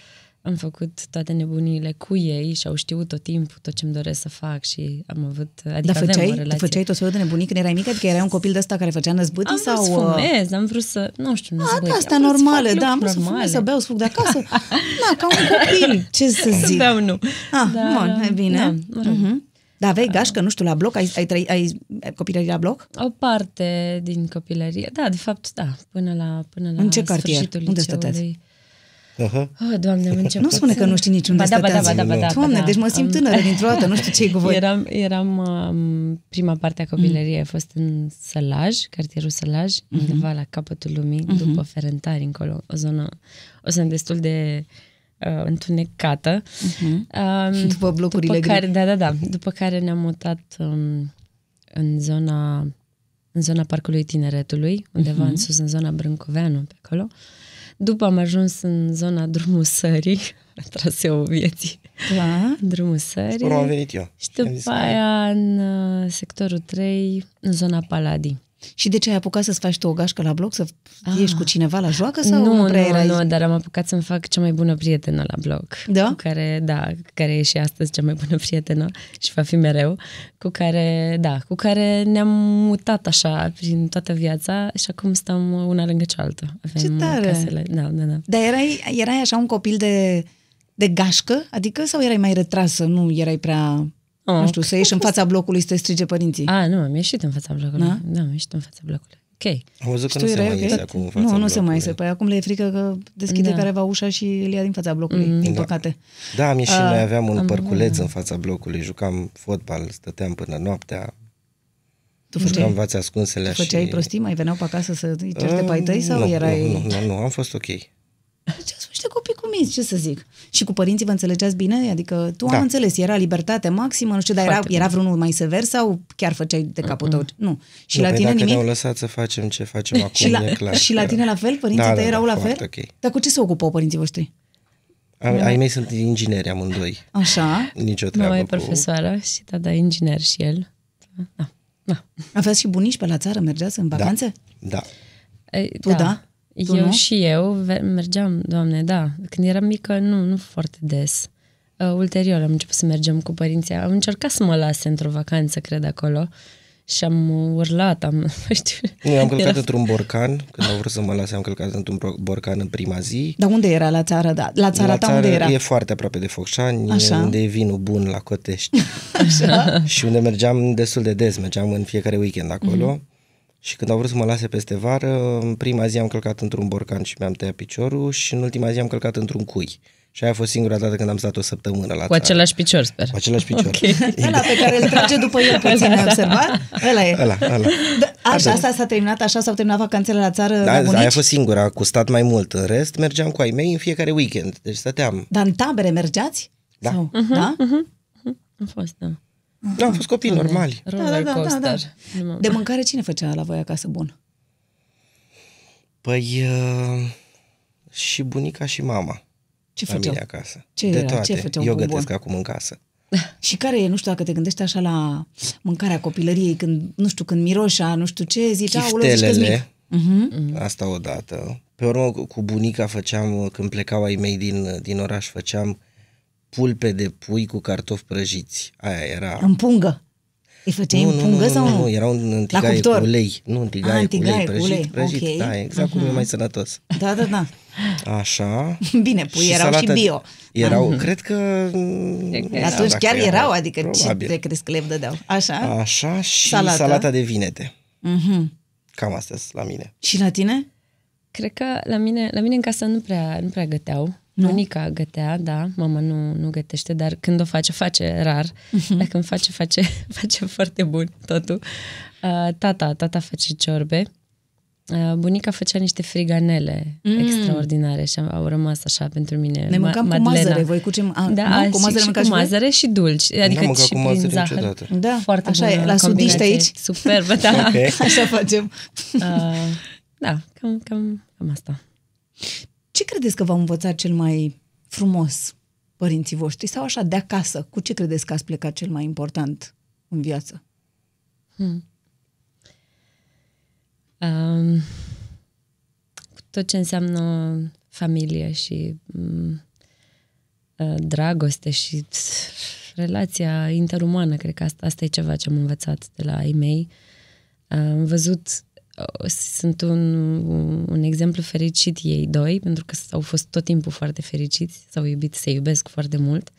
Am făcut toate nebuniile cu ei și au știut tot timpul tot ce-mi doresc să fac și am avut, adică Dar avem o făceai, relație. tu făceai tot felul de nebunii când erai mică? Adică erai un copil de ăsta care făcea năzbâtii Am sau... vrut să uh, fumez, am vrut să, nu știu, nu A, da, astea normale, da, am vrut să fumez, să beau, să fug de acasă. Da, ca un copil, ce să Să zic. beau, nu. Ah, Dar, bun, e bine. Da, mă rog. Mhm. Dar aveai gașcă, nu știu, la bloc? Ai, ai, trăi, ai, ai copilărie la bloc? O parte din copilărie, da, de fapt, da, până la, până la În ce cartier? sfârșitul Unde liceului. stăteați? Aha. Oh, doamne, am început Nu spune că nu știi nici unde ba da, ba da, ba stăteați. da, ba da, Doamne, ba da. deci mă simt Am- tânără dintr-o dată, nu știu ce e cu voi. Eram, eram um, prima parte a copilăriei a fost în Sălaj, cartierul Sălaj, Mhm. undeva la capătul lumii, după Ferentari încolo, o zonă, o zonă destul de uh, întunecată. Um, Mhm. După blocurile după gri. care, Da, da, da. După care ne-am mutat um, în zona în zona Parcului Tineretului, undeva Mhm. în sus, în zona Brâncoveanu, pe acolo. După am ajuns în zona Drumul Sării, traseul vieții. Da. Drumul Sării. Urmă am venit eu. Și Am zis, după aia în uh, sectorul 3, în zona Paladii. Și de ce ai apucat să-ți faci tu o gașcă la bloc? Să ieși cu cineva la joacă sau nu, nu prea nu, erai? nu, dar am apucat să-mi fac cea mai bună prietenă la blog. Da? Cu care, da, cu care e și astăzi cea mai bună prietenă și va fi mereu. Cu care, da, cu care ne-am mutat așa prin toată viața și acum stăm una lângă cealaltă. Avem Ce tare! casele. Da, da, da. Dar erai, erai așa un copil de, de gașcă? Adică sau erai mai retrasă? Nu erai prea... Oh, nu știu, să ieși în fața blocului să te strige părinții. A, nu, am ieșit în fața blocului. Da? Da, am ieșit în fața blocului. Ok. Am văzut că Și nu tu se erai mai ok? iese acum în fața Nu, nu se mai blocului. iese. Păi acum le e frică că deschide Da. careva ușa și îl ia din fața blocului, Mm. din Da. păcate. Da, am ieșit, Ah, noi aveam un părculeț în fața blocului, jucam fotbal, stăteam până noaptea, Tu jucam făceai, vați ascunselea tu făceai și... prostii? Mai veneau pe acasă să îi certe Uh, pe ai tăi sau nu, erai... Nu, nu, nu, nu, am fost ok. Ce sunt niște copii cu minți, ce să zic. Și cu părinții vă înțelegeați bine? Adică tu Da. am înțeles, era libertate maximă, nu știu, dar era, Foarte era vreunul mai sever sau chiar făceai de capul tău? Nu. Și nu, la păi tine dacă nimic? ne-au lăsat să facem ce facem acum, Și la, e clar. și la că- tine la fel? Părinții Da, tăi da, erau da, la fel? foarte ok. Dar cu ce se ocupau părinții voștri? Ai, ai mei sunt ingineri amândoi. Așa. Nicio Mama treabă e cu... profesoară și tata inginer și el. Da. da. Aveați și bunici pe la țară? Mergeați în vacanțe? Da. Ei, Tu da? Tu eu nu? și eu ve- mergeam, doamne, da. Când eram mică, nu, nu foarte des. Uh, ulterior am început să mergem cu părinții. Am încercat să mă lase într-o vacanță, cred, acolo. Și am urlat, am, nu știu. Nu, eu am călcat Era- într-un borcan, când au vrut să mă lase, am călcat într-un bro- borcan în prima zi. Dar unde era la țară? Da. La țara la ta țară unde era? e foarte aproape de Focșani, Așa. unde e vinul bun la Cotești. Așa. și unde mergeam destul de des, mergeam în fiecare weekend acolo. Mhm. Și când au vrut să mă lase peste vară, în prima zi am călcat într-un borcan și mi-am tăiat piciorul și în ultima zi am călcat într-un cui Și aia a fost singura dată când am stat o săptămână la Cu țară. același picior, sper. Cu același picior. Ok. Ăla pe care îl trage după el puțin, ai observat? Ăla e. Ăla, ăla. Da, așa, Da. asta s-a terminat, așa s-au terminat vacanțele la țară Da, la bunici? aia a fost singura, cu stat mai mult. În rest, mergeam cu ai mei în fiecare weekend. Deci stăteam. Dar în tabere mergeați? Da. Sau, da? Am fost, da. Nu, am fost copii normali. Roller da, da, coaster. da. Nu m-am- De mâncare cine făcea la voi acasă bun? Păi uh, și bunica și mama Ce la făceau? mine acasă. Ce de era? toate. Ce făceau Eu bun? gătesc acum în casă. Și care e, nu știu dacă te gândești așa la mâncarea copilăriei, când, nu știu, când miroșa, nu știu ce, zici, aoleu, zici că mic. Chiftelele, Mhm. asta odată. Pe urmă, cu- cu bunica făceam, când plecau ai mei din, din oraș, făceam pulpe de pui cu cartofi prăjiți. Aia era... În pungă. Îi făceai în pungă nu, sau nu, nu? nu, erau în, în tigaie cu cuptor. ulei. Nu, în Ah, tigaie, în cu ulei, tigaie cu prăjit, ulei, prăjit. ok. Da, exact cum e mai sănătos. Da, da, da. Așa. Bine, pui erau și bio. Erau, cred că... Atunci dacă chiar erau, adică probabil. ce te crezi că le dădeau? Așa? Așa și Salată. salata de vinete. Mhm. Cam astea sunt la mine. Și la tine? Cred că la mine, la mine în casă nu prea, nu prea găteau. Bunica gătea, da, mama nu, nu gătește, dar când o face, face rar. Mhm. Dacă îmi face, face, face foarte bun totul. Uh, tata, tata face ciorbe. Uh, bunica făcea niște friganele mm. extraordinare și au rămas așa pentru mine. Ne mâncam cu Madlena. mazăre, voi cu ce... A, Da, nu? Cu și, mazăre și mâncați cu voi? mazăre și dulci. Adică mâncat și cu prin mazăre zahăr. niciodată. Da, Foarte așa e, bună la sudiști combinație. aici. Superbă, da. Ok. Așa facem. Uh, da, cam, cam, cam asta. Ce credeți că v-au învățat cel mai frumos părinții voștri? Sau așa, de acasă? Cu ce credeți că ați plecat cel mai important în viață? Um, cu tot ce înseamnă familie și um, uh, dragoste și pf, relația interumană, cred că asta, asta e ceva ce am învățat de la ei mei. Uh, Am văzut, uh, sunt un, un exemplu fericit ei doi, pentru că au fost tot timpul foarte fericiți, s-au iubit, se iubesc foarte mult.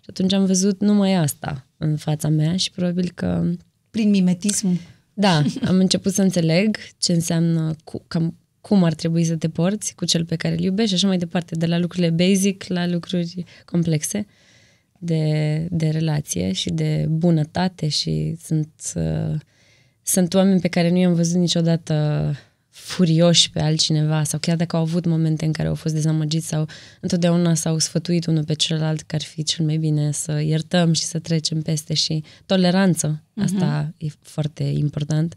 Și atunci am văzut numai asta în fața mea și probabil că Prin mimetism? da, am început să înțeleg ce înseamnă cu, cam, cum ar trebui să te porți cu cel pe care îl iubești și așa mai departe, de la lucrurile basic la lucruri complexe de, de relație și de bunătate și sunt, uh, sunt oameni pe care nu i-am văzut niciodată furioși pe altcineva sau chiar dacă au avut momente în care au fost dezamăgiți sau întotdeauna s-au sfătuit unul pe celălalt că ar fi cel mai bine să iertăm și să trecem peste și toleranță. Asta e foarte important.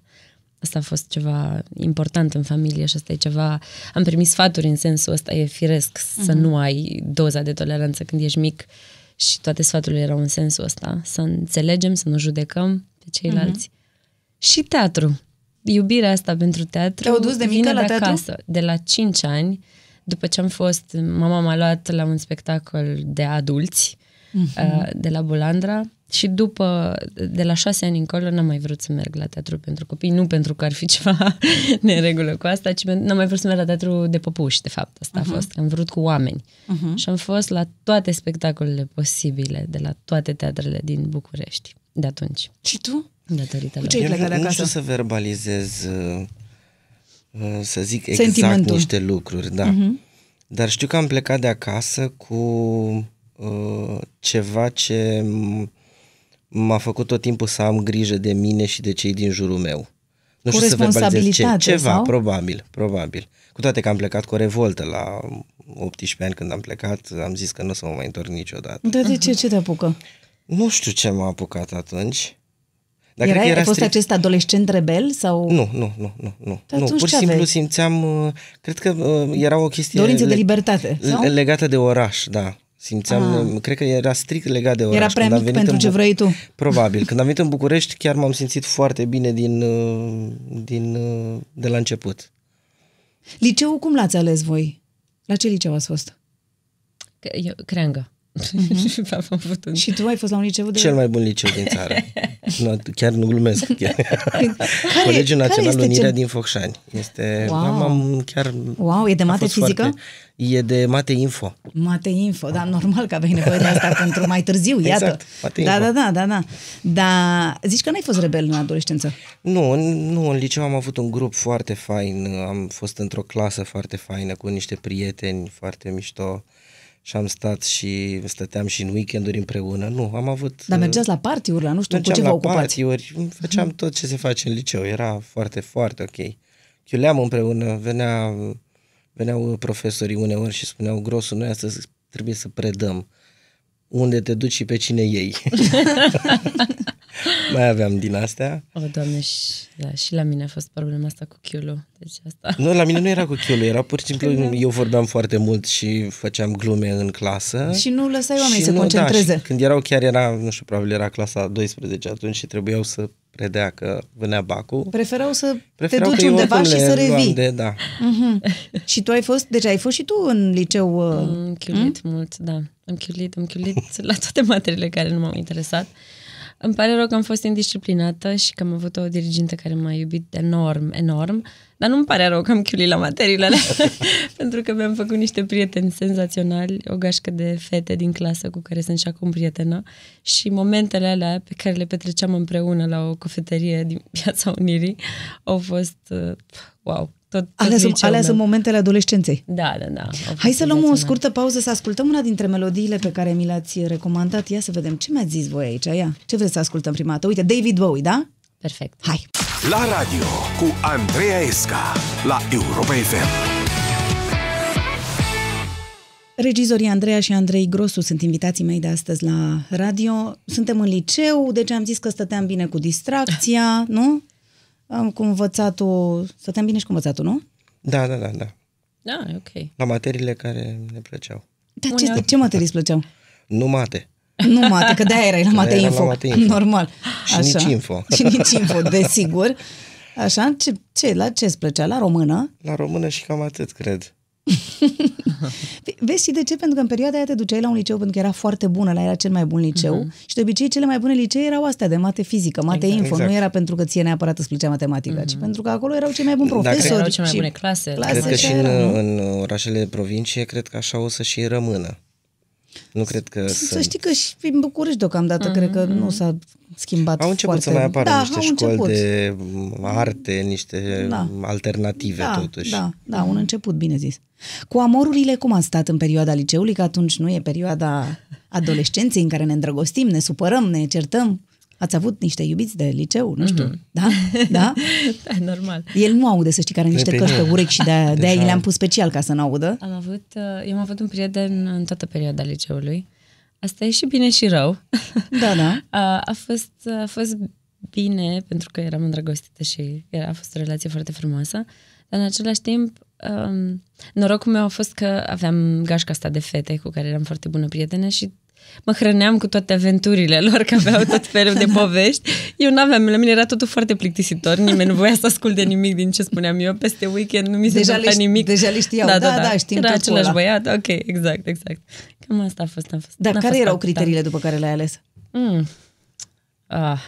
Asta a fost ceva important în familie și asta e ceva... Am primit sfaturi în sensul ăsta, e firesc să nu ai doza de toleranță când ești mic și toate sfaturile erau în sensul ăsta. Să înțelegem, să nu judecăm pe ceilalți. Și teatru. Iubirea asta pentru teatru Te-au dus de mică vine la de teatru? acasă. De la 5 ani, după ce am fost, mama m-a luat la un spectacol de adulți uh, de la Bulandra și după, de la șase ani încolo, n-am mai vrut să merg la teatru pentru copii, nu pentru că ar fi ceva neregulă cu asta, ci pentru- n-am mai vrut să merg la teatru de păpuși, de fapt, asta a fost. Am vrut cu oameni. Și am fost la toate spectacolele posibile, de la toate teatrele din București, de atunci, Și tu? Datorită lor. ce ai Eu plecat nu, de nu acasă? știu să verbalizez, uh, uh, să zic exact Sentimentul. niște lucruri, da. Dar știu că am plecat de acasă cu uh, ceva ce m- m-a făcut tot timpul să am grijă de mine și de cei din jurul meu. Nu Cu știu să verbalizez ce. responsabilitate, Ceva, sau? probabil, probabil. Cu toate că am plecat cu o revoltă la 18 ani când am plecat, am zis că nu o să mă mai întorc niciodată. Dar de ce? Ce te apucă? Nu știu ce m-a apucat atunci. Dar Era, cred că era ai fost strict- acest adolescent rebel? Sau nu, nu, nu, nu, nu. Dar nu atunci pur și ce simplu aveai? simțeam, uh, cred că uh, era o chestie Dorință de le- libertate, sau? legată de oraș, da. Simțeam, cred că era strict legat de oraș. Era prea Când am mic venit pentru în ce Bu- vrei tu. Probabil. Când am venit în București, chiar m-am simțit foarte bine din, uh, din, uh, de la început. Liceul cum l-ați ales voi? La ce liceu ați fost? Că- Eu, creangă. am avut un... Și tu ai fost la un liceu de... Cel mai bun liceu din țară. nu, chiar nu glumesc. Chiar. care, Colegiul care Național este Unirea cel... din Focșani. Este, Wow. am, am chiar... Wow, e de a mate fost fizică? Foarte, e de mate info. Mate info, da, normal că aveai nevoie de asta pentru mai târziu, iată. Exact, mate da, info. da, da, da, da. Dar zici că n-ai fost rebel în adolescență. Nu, în- nu, în liceu am avut un grup foarte fain, am fost într-o clasă foarte faină cu niște prieteni foarte mișto și am stat și stăteam și în weekenduri împreună. Nu, am avut... Dar mergeați la party-uri, la nu știu, cu mergeam ce vă la ocupați? party-uri, făceam tot ce se face în liceu. Era foarte, foarte ok. Chiuleam împreună, venea, veneau profesorii uneori și spuneau, grosul, noi astăzi trebuie să predăm unde te duci și pe cine iei. Mai aveam din astea. O, doamne, și, da, și la mine a fost problema asta cu chiulul. Deci asta... Nu, la mine nu era cu chiulul, era pur și simplu, eu vorbeam foarte mult și făceam glume în clasă. Și nu lăsai oamenii Și să nu, concentreze. Da, și când erau chiar era, nu știu, probabil era clasa 12 atunci și trebuiau să predea că venea bacul. Preferau să Preferau te duci că eu undeva oricum și le să luam revii. De, da. Și tu ai fost, deci ai fost și tu în liceu... uh, Am chiulit mm? mult, da. Am chiulit, am chiulit la toate materiile care nu m-au interesat. Îmi pare rău că am fost indisciplinată și că am avut o dirigintă care m-a iubit enorm, enorm, dar nu-mi pare rău că am chiulit la materiile alea, pentru că mi-am făcut niște prieteni senzaționali, o gașcă de fete din clasă cu care sunt și acum prietenă și momentele alea pe care le petreceam împreună la o cofetărie din Piața Unirii au fost, uh, wow, tot, tot Alea, sunt, liceul alea meu. sunt momentele adolescenței. Da, da, da. au fost Hai să luăm o senzaționale. scurtă pauză, să ascultăm una dintre melodiile pe care mi le-ați recomandat. Ia să vedem ce mi-ați zis voi aici. Ia, ce vreți să ascultăm prima dată? Uite, David Bowie, da? Perfect. Hai! La radio cu Andreea Esca la Europa FM. Regizorii Andreea și Andrei Grosu sunt invitații mei de astăzi la radio. Suntem în liceu, deci am zis că stăteam bine cu distracția, nu? Am cu învățatul, stăteam bine și cu învățatul, nu? Da, da, da, da. Da, e ok. La materiile care ne plăceau. Dar ce, ce materii îți plăceau? Nu mate. Nu mate, că de-aia erai la mate eram la info. Mate Info. Normal. Și nici info. Și nici info, desigur. Așa, ce, ce, la ce îți plăcea? La română? La română și cam atât, cred. Ve- Vezi și de ce? Pentru că în perioada aia te duceai la un liceu pentru că era foarte bună, la era cel mai bun liceu uh-huh. și de obicei cele mai bune licee erau astea de mate fizică, mate Exact. info. Exact. Nu era pentru că ție neapărat îți plăcea matematica, uh-huh. ci pentru că acolo erau cei mai buni Dacă profesori. erau cele mai și bune clase. clase Cred că așa și în, era, nu? în orașele de provincie, cred că așa o să și rămână. Nu cred că Să sunt... știi că și în București deocamdată uh-huh. cred că nu s-a schimbat Au început foarte... să mai apară da, niște au școli început. de arte, niște Da. alternative da, totuși. Da, da, un început, bine zis. Cu amorurile, cum ați stat în perioada liceului? Că atunci nu e perioada adolescenței în care ne îndrăgostim, ne supărăm, ne certăm. Ați avut niște iubiți de liceu, nu știu. Da? Da? Da, normal. El nu aude, să știi, care are niște Pe căști pe nu. urechi și de-aia, de-aia Deja. i le-am pus special ca să n-audă. Am avut, uh, eu am avut un prieten în toată perioada liceului. Asta e și bine și rău. Da, da. A, a, fost, a fost bine pentru că eram îndrăgostită și era, a fost o relație foarte frumoasă, dar în același timp um, norocul meu a fost că aveam gașca asta de fete cu care eram foarte bună prietenă și mă hrăneam cu toate aventurile lor, că aveau tot felul de povești. Eu nu aveam, la mine era totul foarte plictisitor, nimeni nu voia să asculte nimic din ce spuneam eu. Peste weekend nu mi se Deja întâmpla le ș- nimic. deja le știau. Da, da, știm Era tocul același ăla. băiat, ok, exact, exact. Cam asta a fost. A fost Dar n-a care fost erau atâta. criteriile după care le-ai ales? Mm. Ah,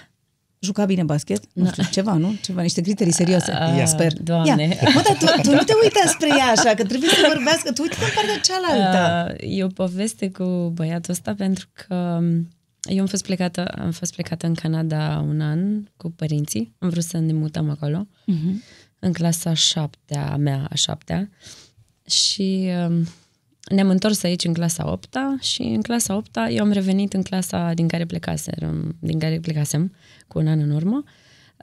Juca bine basket? Nu știu, ceva, nu? Ceva, niște criterii serioase. Ah, Sper. Doamne. Ia. Mă, dar tu, tu nu te uita spre ea așa, că trebuie să vorbească. Tu uite în partea cealaltă. Uh, e o poveste cu băiatul ăsta pentru că um, eu am fost plecată, am fost plecată în Canada un an cu părinții. Am vrut să ne mutăm acolo. Uh-huh. În clasa a șaptea, a mea, a șaptea. Și um, ne-am întors aici în clasa 8 și în clasa 8 eu am revenit în clasa din care plecasem, din care plecasem cu un an în urmă.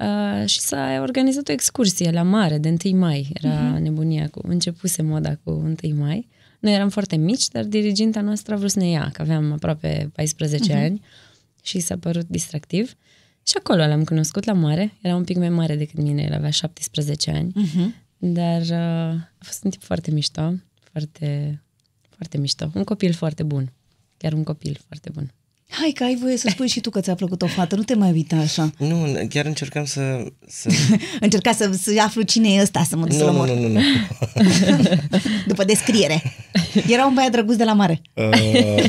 Uh, și s-a organizat o excursie la mare de 1 mai. Era uh-huh. nebunia cu... Începuse moda cu 1 mai. Noi eram foarte mici, dar diriginta noastră a vrut să ne ia, că aveam aproape 14 uh-huh. ani și s-a părut distractiv. Și acolo l-am cunoscut la mare. Era un pic mai mare decât mine, el avea 17 ani. Uh-huh. Dar uh, a fost un tip foarte mișto, foarte, foarte mișto. Un copil foarte bun. Chiar un copil foarte bun. Hai că ai voie să spui și tu că ți-a plăcut o fată, nu te mai uita așa. Nu, chiar încercam să... să... Încerca să, să aflu cine e ăsta, să mă duc să-l nu, nu, omor. nu, nu, nu. După descriere. Era un băiat drăguț de la mare. Uh,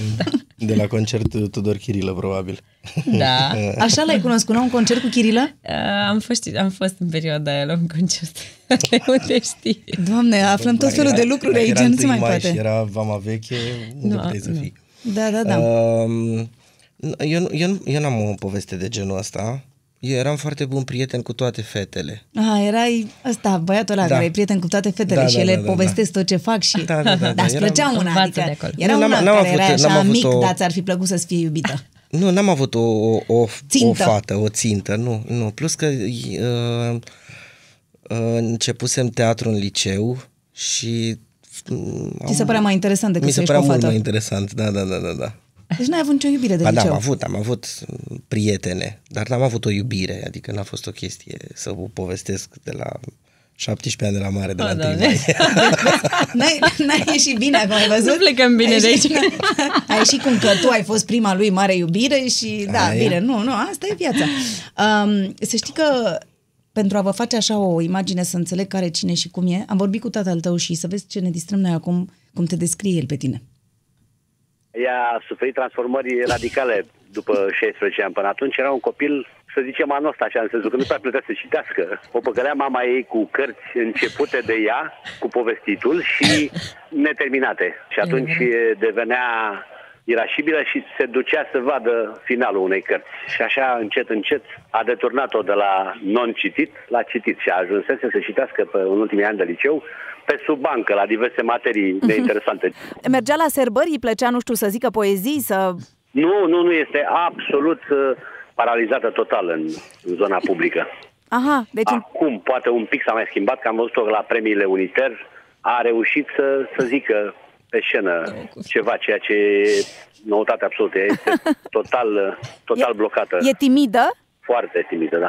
de la concert Tudor Chirilă, probabil. Da. Așa l-ai cunoscut, la un concert cu Chirilă? Uh, am, fost, am fost în perioada aia la un concert. Unde știi? Doamne, aflăm tot felul de lucruri Dacă aici, era nu se întâi mai Și poate. era vama veche, unde Nu, puteai să nu. fii? Da, da, da. Um, eu, nu- eu, nu- eu n-am o poveste de genul ăsta. Eu eram foarte bun prieten cu toate fetele. Ah, erai ăsta, băiatul ăla Da. care e prieten cu toate fetele Da, și da, ele da, da, povestesc tot ce fac și... Da, da, da, da. Dar îți Eram- plăcea una, Învață adică de acolo. era Nu, n-am- una n-am care avut- era n-am așa avut mic, o- dar ți-ar fi plăcut să-ți fie iubită. Nu, n-am avut o, o, o, Țintă. o fată, o țintă, nu, nu. Plus că uh, uh, începusem teatru în liceu și... mm, Ți se părea mai interesant decât Mi să se ieși părea cu o mult fată. mai interesant, da, da, da, da. da. Deci n-ai avut nicio iubire de Ba da, liceu. am avut, am avut prietene, dar n-am avut o iubire, adică n-a fost o chestie să o povestesc de la 17 ani de la mare, de la Oh, 1 Doamne. mai. N-ai, n-ai ieșit bine acum, ai văzut? Nu plecăm bine ai de ieșit, aici. Ai ieșit cum că tu ai fost prima lui mare iubire și da, Aia. bine, nu, nu, asta e viața. Um, să știi că pentru a vă face așa o imagine să înțeleg care cine și cum e, am vorbit cu tatăl tău și să vezi ce ne distrăm noi acum, cum te descrie el pe tine. Ea a suferit transformări radicale după 16 ani. Până atunci era un copil, să zicem, anul ăsta, așa, în sensul că nu prea putea să citească. O păcălea mama ei cu cărți începute de ea, cu povestitul și neterminate. Și atunci devenea irașibilă și se ducea să vadă finalul unei cărți. Și așa, încet, încet, a deturnat-o de la non-citit la citit și a ajunsese să citească pe, în ultimii ani de liceu pe sub bancă, la diverse materii neinteresante. Mergea la serbări, îi plăcea, nu știu, să zică poezii, să... Nu, nu, nu, este absolut uh, paralizată total în, în zona publică. Aha, deci... în- Acum, poate un pic s-a mai schimbat, că am văzut-o la premiile Uniter, a reușit să, să zică pe scenă ceva, ceea ce e noutate absolută. Ea este total, uh, total blocată. E timidă? Foarte timidă, da.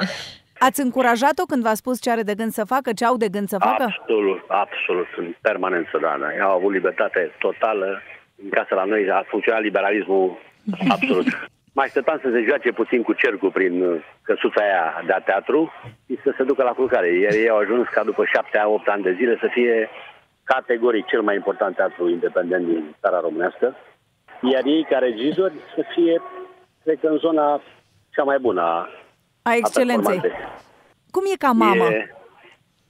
Ați încurajat-o când v-a spus ce are de gând să facă, ce au de gând să facă? Absolut, absolut, în permanență, da, da. Ea a avut libertate totală. În casă la noi a funcționat liberalismul absolut. Mai stăteam să se joace puțin cu cercul prin uh, căsuța aia de teatru și să se ducă la culcare. Iar ei au ajuns ca după șapte, opt ani de zile să fie categoric cel mai important teatru independent din țara românească. Iar ei, ca regizori, să fie, cred că, în zona cea mai bună a, A excelenței. performanței. Cum e ca mamă? E,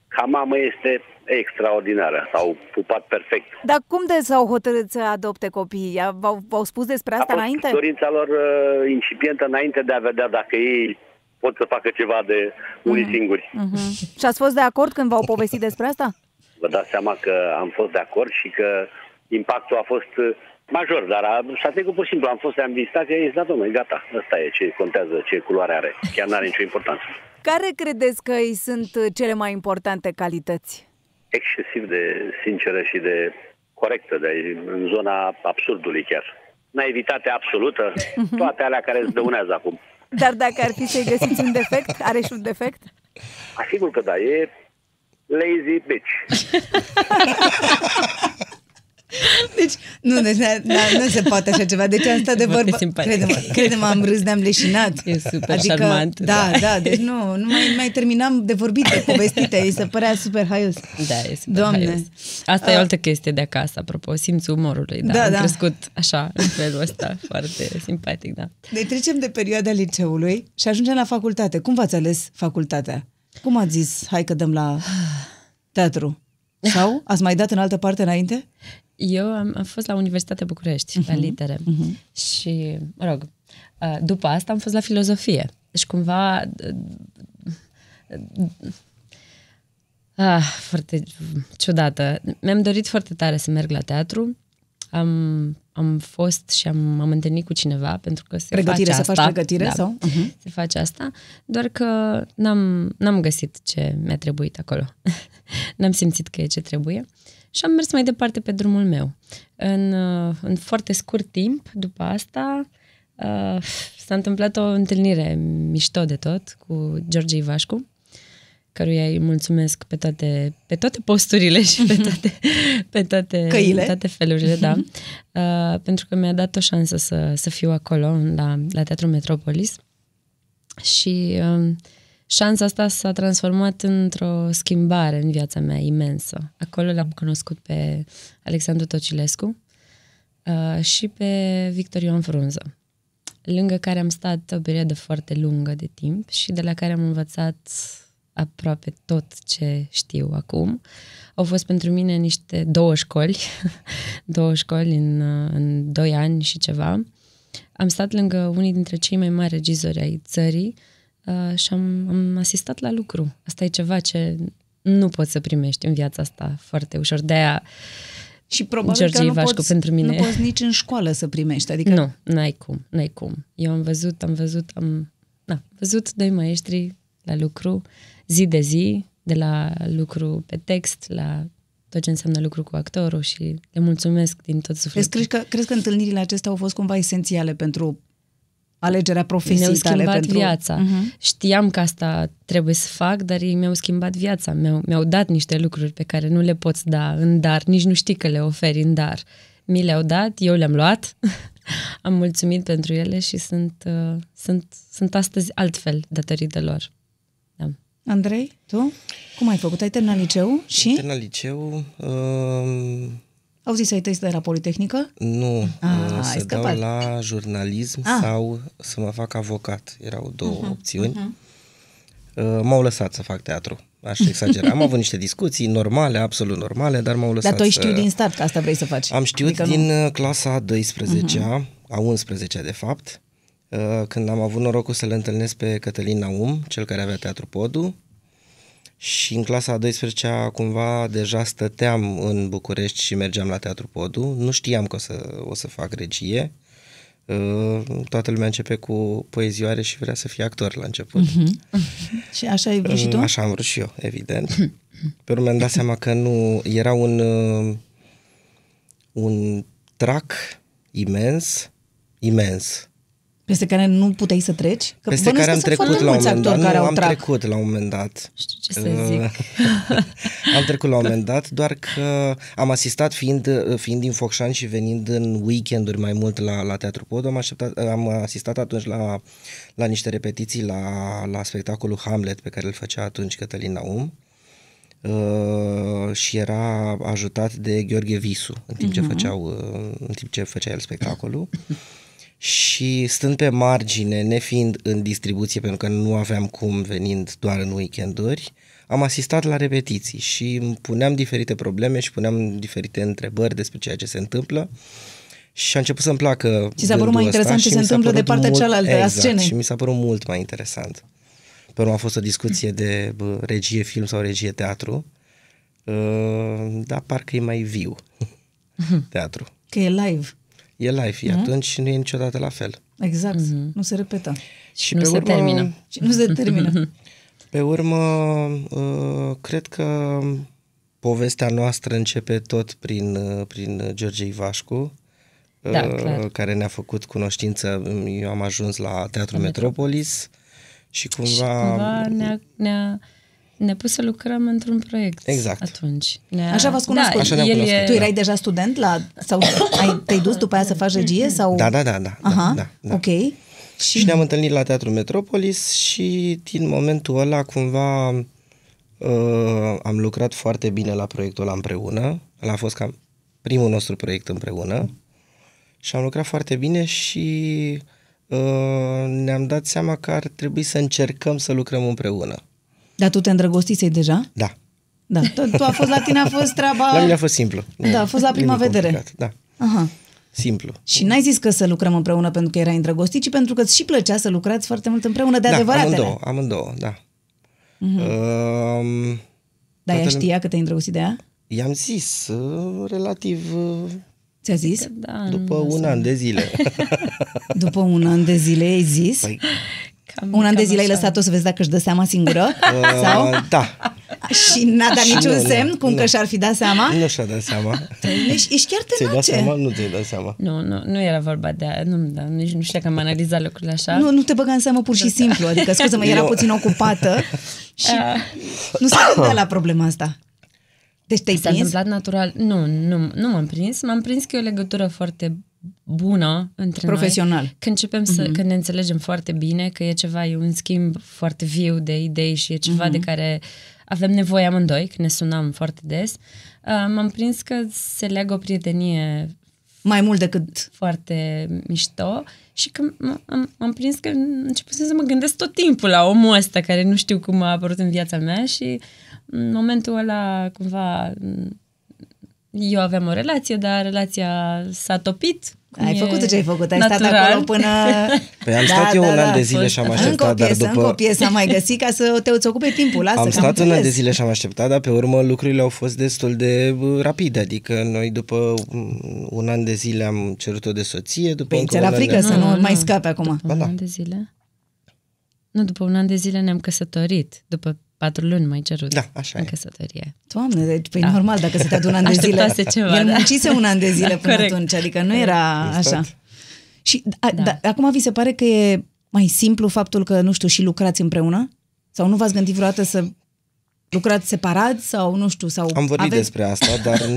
ca mamă este extraordinară. S-au pupat perfect. Dar cum de s-au hotărât să adopte copiii? Ea- V-au, v-au spus despre asta a fost înainte? dorința lor uh, incipientă înainte de a vedea dacă ei pot să facă ceva de unii Mm. singuri. Mhm. Și ați fost de acord când v-au povestit despre asta? Vă dați seama că am fost de acord și că impactul a fost uh, major, dar a, s-a trecut pur și simplu. Am fost, am vizitat că e da, domnule, gata, ăsta e ce contează, ce culoare are. Chiar n-are nicio importanță. Care credeți că îi sunt uh, cele mai importante calități? Excesiv de sinceră și de corectă, de, în zona absurdului chiar. Naivitate absolută, toate alea care îți dăunează acum. Dar dacă ar fi să-i găsiți un defect, are și un defect? Asigur că da, e lazy bitch. Deci, nu, deci, da, da, nu se poate așa ceva. Deci am stat de Foarte vorbă. simpatic. Crede-mă, crede-mă, am râs, ne-am leșinat. E super adică, șarmant, Da, da. da, deci nu, nu mai, mai terminam de vorbit, de povestite. Îi se părea super haios. Da, e super Doamne. haios. Asta e Ah. o altă chestie de acasă, apropo, simțul umorului. Da, Da, am da. crescut așa, în felul ăsta, foarte simpatic, da. Deci trecem de perioada liceului și ajungem la facultate. Cum v-ați ales facultatea? Cum ați zis, hai că dăm la teatru? Sau ați mai dat în altă parte înainte? Eu am, am fost la Universitatea București, uh-huh. la litere. Uh-huh. Și, mă rog, uh, după asta am fost la filozofie. Deci, cumva... Ah, foarte ciudată. Mi-am dorit foarte tare să merg la teatru. Am, am fost și am, am întâlnit cu cineva pentru că se Pregătire, face să asta. faci pregătire da, sau? Mhm. Se face asta, doar că n-am, n-am găsit ce mi-a trebuit acolo. n-am simțit că e ce trebuie. Și am mers mai departe pe drumul meu. În, uh, în foarte scurt timp, după asta, uh, s-a întâmplat o întâlnire mișto de tot cu George Ivașcu, căruia îi mulțumesc pe toate, pe toate posturile și pe toate, pe toate, Căile. toate felurile, da. Uh, pentru că mi-a dat o șansă să, să fiu acolo, la, la Teatrul Metropolis. Și um, șansa asta s-a transformat într-o schimbare în viața mea imensă. Acolo l-am cunoscut pe Alexandru Tocilescu uh, și pe Victor Ioan Frunză, lângă care am stat o perioadă foarte lungă de timp și de la care am învățat aproape tot ce știu acum. Au fost pentru mine niște două școli, două școli în, uh, în doi ani și ceva. Am stat lângă unii dintre cei mai mari regizori ai țării, uh, și am, am asistat la lucru. Asta e ceva ce nu poți să primești în viața asta foarte ușor. De-aia Și probabil George că nu Ivașcu poți, pentru mine. nu poți nici în școală să primești. Adică nu, n-ai cum, n-ai cum. Eu am văzut, am văzut, am na, văzut doi maestri la lucru, zi de zi, de la lucru pe text, la tot ce înseamnă lucru cu actorul și le mulțumesc din tot Crezi, sufletul. crezi, că, crezi că întâlnirile acestea au fost cumva esențiale pentru alegerea profesiei Mi-au tale? schimbat pentru... viața. Mhm. Știam că asta trebuie să fac, dar ei mi-au schimbat viața. Mi-au, mi-au dat niște lucruri pe care nu le poți da în dar, nici nu știi că le oferi în dar. Mi le-au dat, eu le-am luat, am mulțumit pentru ele și sunt, uh, sunt, sunt astăzi altfel datorită lor. Da. Andrei, tu? Cum ai făcut? Ai terminat liceu și Terminat liceu, uh, au zis ai tăi să dai la Politehnică? nu, Ah, uh, ai să dau scăpat. la jurnalism Ah. sau să mă fac avocat. Erau două uh-huh, opțiuni. Uh, m-au lăsat să fac teatru. Aș exagera. Am avut niște discuții normale, absolut normale, dar m-au lăsat Dar tu ai să... știut din start că asta vrei să faci. Am știut Adică din Nu... uh, clasa 12-a, a 11-a de fapt, uh, când am avut norocul să le întâlnesc pe Cătălin Naum, cel care avea Teatru Podu, și în clasa a 12-a cumva deja stăteam în București și mergeam la Teatru Podu. Nu știam că o să, o să fac regie. Uh, Toată lumea începe cu poezioare și vrea să fie actor la început. Și așa ai vrut și tu? Așa am vrut și eu, evident. Pe urmă mi-am dat seama că nu, era un, uh, un trac imens, imens, Peste care nu puteai să treci? Că peste bănuiesc care am că sunt trecut foarte la un mulți moment dat. actori Nu, care au am trac. trecut la un moment dat. Știu ce să Uh, zic. am trecut la un moment dat, doar că am asistat fiind, fiind din Focșani și venind în weekenduri mai mult la, la Teatru Pod, am, așteptat, am asistat atunci la, la niște repetiții la, la spectacolul Hamlet pe care îl făcea atunci Cătălin Naum. Uh, și era ajutat de Gheorghe Visu în timp ce făceau uh, în timp ce făcea el spectacolul și stând pe margine, nefiind în distribuție pentru că nu aveam cum venind doar în weekenduri, am asistat la repetiții și îmi puneam diferite probleme și puneam diferite întrebări despre ceea ce se întâmplă și a început să-mi placă Ți s-a părut gândul mai ăsta interesant ce și se mi s-a întâmplă de părut partea cealaltă a exact, scenei. și mi s-a părut mult mai interesant. Pe urmă a fost o discuție de bă, regie film sau regie teatru, uh, dar parcă e mai viu teatru. Că e live. E live, e atunci nu e niciodată la fel. Exact. Nu se repetă. Și nu se termină. Și nu se termină. Pe urmă, uh, cred că povestea noastră începe tot prin, uh, prin George Ivașcu, Da, uh, clar. care ne-a făcut cunoștință. Eu am ajuns la Teatrul Metropolis și cumva... Și cumva ne-a, ne-a, ne-a pus să lucrăm într-un proiect Exact. atunci. Ne-a, Așa v-ați cunoscut. Da, Așa ne-am el cunoscut. E, Tu erai deja student la sau ai, te-ai dus după aia să faci regie sau Da, da, da, da. Aha. da, da. Ok. Și, și ne-am întâlnit la Teatrul Metropolis și din momentul ăla cumva uh, am lucrat foarte bine la proiectul ăla împreună. Ăla a fost cam primul nostru proiect împreună și am lucrat foarte bine și uh, ne-am dat seama că ar trebui să încercăm să lucrăm împreună. Dar tu te îndrăgostisei deja? Da. Da. Tu, tu a fost la tine a fost treaba... La mine a fost simplu. Da, a fost la prima Nimic vedere. complicat, Da, Aha. simplu. Și n-ai zis că să lucrăm împreună pentru că erai îndrăgostit, ci pentru că îți și plăcea să lucrați foarte mult împreună de da, adevăratele. amândouă, amândouă, da. Uh, Dar ea Toată știa că te-ai îndrăgostit de ea? i-am zis uh, relativ uh, Ți-a zis? da, după nu un an de zile. După un an de zile ai zis? Păi, cam, un an de cam zile ai așa. lăsat-o să vezi dacă își dă seama singură? Sau? uh, da, Și n-a dat Și niciun nu, nu, semn cum nu. că și-ar fi dat seama? nu și-a dat seama. Ești, ești chiar Ți-ai dat seama? tenace. Nu ți-ai dat seama. Nu, nu, nu era vorba de aia. Nu, da, nici nu știa că am analizat lucrurile așa. Nu, nu te băga în seamă pur și simplu. Adică, scuză-mă, era Eu- puțin ocupată și nu se gândea la problema asta. Deci te-ai S-a prins? întâmplat natural. Nu, nu, nu m-am prins. M-am prins că e o legătură foarte bună între Profesional. noi. Că începem să, că ne înțelegem foarte bine, că e ceva, e un schimb foarte viu de idei și e ceva de care avem nevoie amândoi, că ne sunam foarte des. Uh, m-am prins că se leagă o prietenie Mai mult decât... foarte mișto și că m- am, am prins că început să mă gândesc tot timpul la omul ăsta care nu știu cum a apărut în viața mea și în momentul ăla cumva m, eu aveam o relație, dar relația s-a topit cum Ai e făcut ce ai făcut, ai natural. stat acolo până... Păi am stat eu un an de zile și am Încă o așteptat, dar piesă, după... încă o piesă am mai găsit ca să te îți ocupe timpul. Lasă, Am că stat un an de înțeles. zile și am așteptat, dar pe urmă lucrurile au fost destul de uh, rapide. Adică noi după mm, un an de zile am cerut-o de soție, după Păi încă ți un era an frică de... să nu mai scape acum. După Ba un da. an de zile? Nu, după un an de zile ne-am căsătorit. După patru luni mai cerut Da, așa în e. căsătorie. Doamne, deci, păi normal dacă se de un an de zile. Așteptase ceva, El da. muncise un an de zile Da, până corect. atunci, adică nu era Exact. așa. Și a, Da. da. acum vi se pare că e mai simplu faptul că, nu știu, și lucrați împreună? Sau nu v-ați gândit vreodată să lucrați separat sau, nu știu, sau Am vorbit aveți... despre asta, dar nu...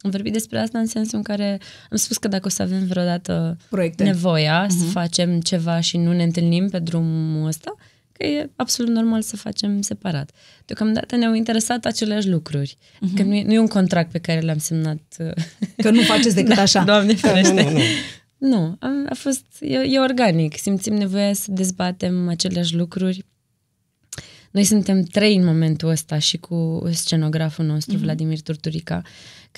Am vorbit despre asta în sensul în care am spus că dacă o să avem vreodată Proiecte. nevoia Mhm. să facem ceva și nu ne întâlnim pe drumul ăsta, că e absolut normal să facem separat. Deocamdată ne-au interesat aceleași lucruri. Că nu e, nu e un contract pe care l-am semnat. uh, Mhm. Că nu faceți decât așa. Doamne ferește. Nu, nu, nu. Nu, am, a fost, e, e organic. Simțim nevoia să dezbatem aceleași lucruri. Noi suntem trei în momentul ăsta și cu scenograful nostru, mm-hmm. Vladimir Turturica,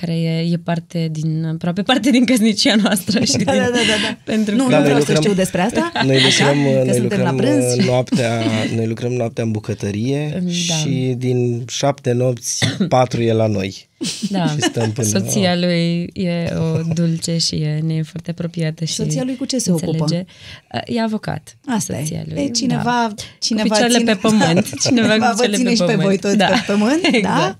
care e, e parte din, aproape parte din căsnicia noastră. Și Da, din, da, da, da, da. Pentru Nu, că nu noi vreau să lucrăm- știu despre asta. Noi așa, lucrăm, că noi suntem la lucrăm prânz. uh, noaptea, noi lucrăm noaptea în bucătărie Da. și din șapte nopți, patru e la noi. da, și stăm până- soția lui e o dulce și e, ne e foarte apropiată. Și Soția lui cu ce se ocupă? înțelege. E avocat. Asta soția e. lui. E cineva, da. cineva cu picioarele ține... pe pământ. Cineva cu vă picioarele ține pe și pe pământ. voi toți da. pe pământ, da?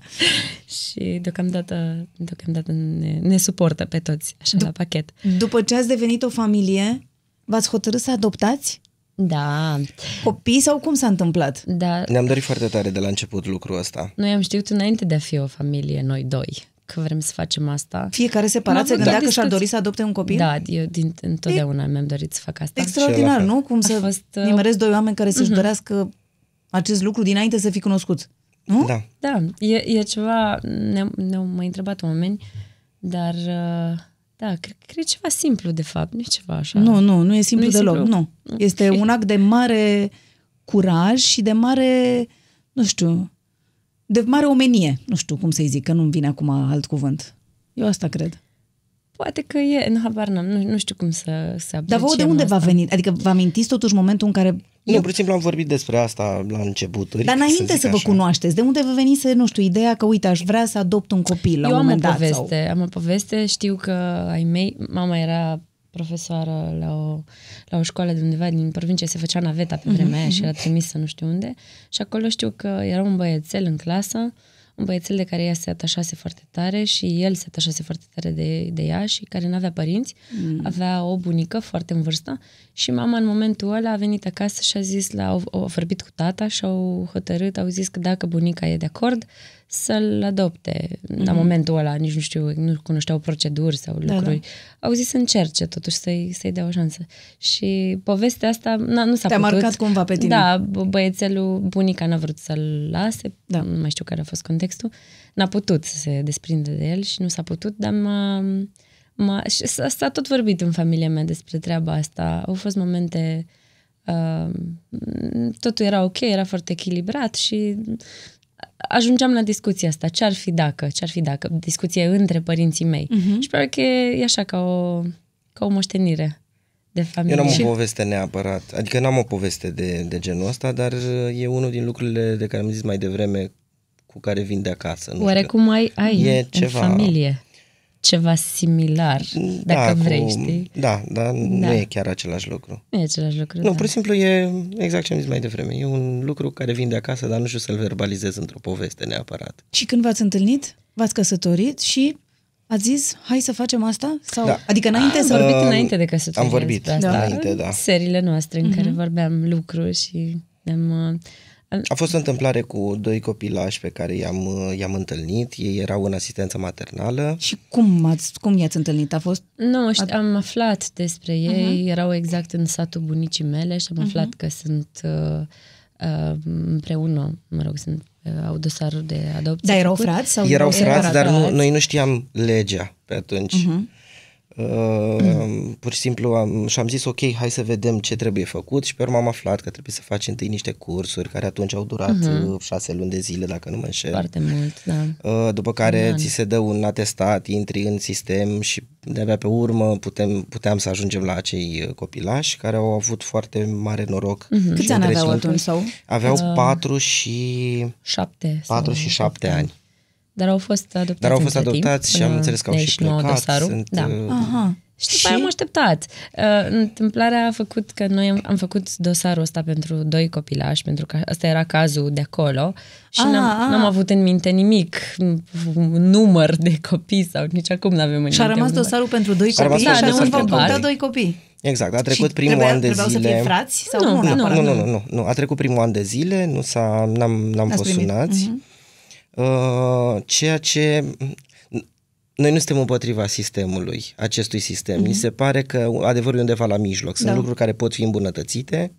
Exact. Și deocamdată, deocamdată ne, ne suportă pe toți, așa, la pachet. După ce ați devenit o familie, v-ați hotărât să adoptați Da, copii sau cum s-a întâmplat? dar Ne-am dorit foarte tare de la început lucrul ăsta. noi am știut înainte de a fi o familie, noi doi, că vrem să facem asta. Fiecare separat Am se avut gândea da. că și-ar discuții. dori să adopte un copil? Da, eu din, întotdeauna mi-am dorit să fac asta. Extraordinar, Și eu la fel. nu? Cum A să fost, uh, nimeresc doi oameni care să-și dorească acest lucru dinainte să fi cunoscut. Nu? Da. Da, e, e ceva, ne-au, ne-au mai întrebat oameni, dar uh, da, cred, cred ceva simplu de fapt, nu e ceva așa. Nu, nu, nu e simplu Nu e deloc. simplu? Nu. Este un act de mare curaj și de mare, nu știu, de mare omenie. Nu știu cum să-i zic, că nu-mi vine acum alt cuvânt. Eu asta cred. Poate că e, nu, habar n-am, nu, nu știu cum să, să Dar vouă de apreciem unde asta. v-a venit? Adică vă amintiți totuși momentul în care... Nu, pur și simplu am vorbit despre asta la începuturi. Dar înainte zic să, vă așa. cunoașteți, de unde vă venise, nu știu, ideea că, uite, aș vrea să adopt un copil la Eu un am moment o dat? poveste, Sau... am o poveste, știu că ai mei, mama era profesoară la o, la o școală de undeva din provincie, se făcea naveta pe vremea aia și era trimisă nu știu unde și acolo știu că era un băiețel în clasă, un băiețel de care ea se atașase foarte tare și el se atașase foarte tare de, de ea și care nu avea părinți, mm. avea o bunică foarte în vârstă și mama în momentul ăla a venit acasă și a zis, la, au, au vorbit cu tata și au hotărât, au zis că dacă bunica e de acord, să-l adopte. Mm-hmm. La momentul ăla, nici nu știu, nu cunoșteau proceduri sau Da, lucruri. Au zis să încerce totuși să-i, să-i dea o șansă. Și povestea asta na, nu s-a Te-a putut. marcat cumva pe tine. Da, bă- băiețelul, bunica n-a vrut să-l lase, Da. nu mai știu care a fost contextul, n-a putut să se desprinde de el și nu s-a putut, dar m-a, m-a, și s-a, s-a tot vorbit în familia mea despre treaba asta. Au fost momente, uh, totul era ok, era foarte echilibrat și ajungeam la discuția asta, ce ar fi dacă, ce ar fi dacă, discuție între părinții mei. Uh-huh. Și probabil că e, e așa ca o, ca o moștenire de familie. Eu n-am Și- o poveste neapărat, adică n-am o poveste de, de genul ăsta, dar uh, e unul din lucrurile de care am zis mai devreme cu care vin de acasă. Nu Oarecum ai, ai E în ceva- familie ceva similar, știu. dacă cu- vrei, știi? Da, dar nu Da. e chiar același lucru. Nu e același lucru. Nu, da. pur și simplu e exact ce am zis mai devreme. E un lucru care vin de acasă, dar nu știu să-l verbalizez într-o poveste neapărat. Și când v-ați întâlnit, v-ați căsătorit și ați zis, hai să facem asta? Sau, Da. Adică înainte Am să... vorbit Um, înainte de căsătorie am vorbit despre asta. înainte, da. Seriile noastre în care vorbeam lucruri și ne-am... uh, A fost o întâmplare cu doi copilași pe care i-am, uh, i-am întâlnit. Ei erau în asistență maternală. Și cum, ați, cum i-ați întâlnit? A fost... Nu, ști, am aflat despre ei, uh-huh. erau exact în satul bunicii mele și am aflat că sunt uh, uh, împreună, mă rog, sunt, uh, au dosarul de adopție. Dar erau făcut. frați? Sau Erau erau frați, dar nu, frați. noi nu știam legea pe atunci. Uh-huh. Uh, pur și simplu am, și am zis ok, hai să vedem ce trebuie făcut și pe urmă am aflat că trebuie să faci întâi niște cursuri care atunci au durat uh-huh. șase luni de zile, dacă nu mă înșel. Foarte mult, da. Uh, după care Un an. ți se dă un atestat, intri în sistem și de-abia pe urmă putem, puteam să ajungem la acei uh, copilași care au avut foarte mare noroc. Mhm. Câți ani aveau atunci sau? Aveau patru și Șapte. patru sau și șapte opt ani. Dar au fost adoptați Dar au fost între timp, adoptați și am până înțeles că au ne și ieși nouă plecat. Dosarul. Sunt, da. uh, Aha. Și după aia am așteptat. Uh, întâmplarea a făcut că noi am, am făcut dosarul ăsta pentru doi copilași, pentru că ăsta era cazul de acolo și Ah, n-am, ah. n-am avut în minte nimic, un număr de copii sau nici acum nu avem în Și a minte rămas un număr. dosarul pentru doi A rămas copii? dosarul Da, pentru v-au doi. căutat doi copii. Exact, a trecut Și primul trebuia, an de trebuiau zile. să fie frați sau Nu, nu, nu, neapărat? Nu, nu, nu, nu, nu. A trecut primul an de zile, nu s-a, n-am, n-am N-ați fost primit. sunați. Uh, ceea ce... Noi nu suntem împotriva sistemului, acestui sistem. Mi se pare că adevărul e undeva la mijloc. Sunt Da. lucruri care pot fi îmbunătățite,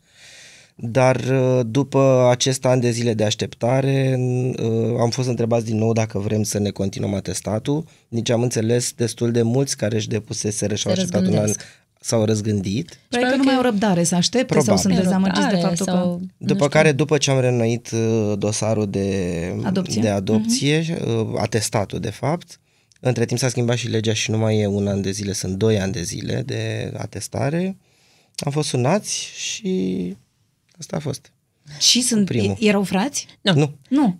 dar uh, după acest an de zile de așteptare uh, am fost întrebați din nou dacă vrem să ne continuăm atestatul. Nici am înțeles destul de mulți care își depuseseră și au Se așteptat un an răzgândesc. S-au răzgândit. Păi că nu că- mai au răbdare să aștepte sau Probabil. sunt dezamăgiți de Răbdare faptul că... sau, După care, după ce am reînnoit uh, dosarul de Adopție. de adopție uh, atestatul de fapt, între timp s-a schimbat și legea și nu mai e un an de zile, sunt doi ani de zile de atestare. Am fost sunați și asta a fost. Și sunt, Primul. erau frați? Nu. Nu, Nu.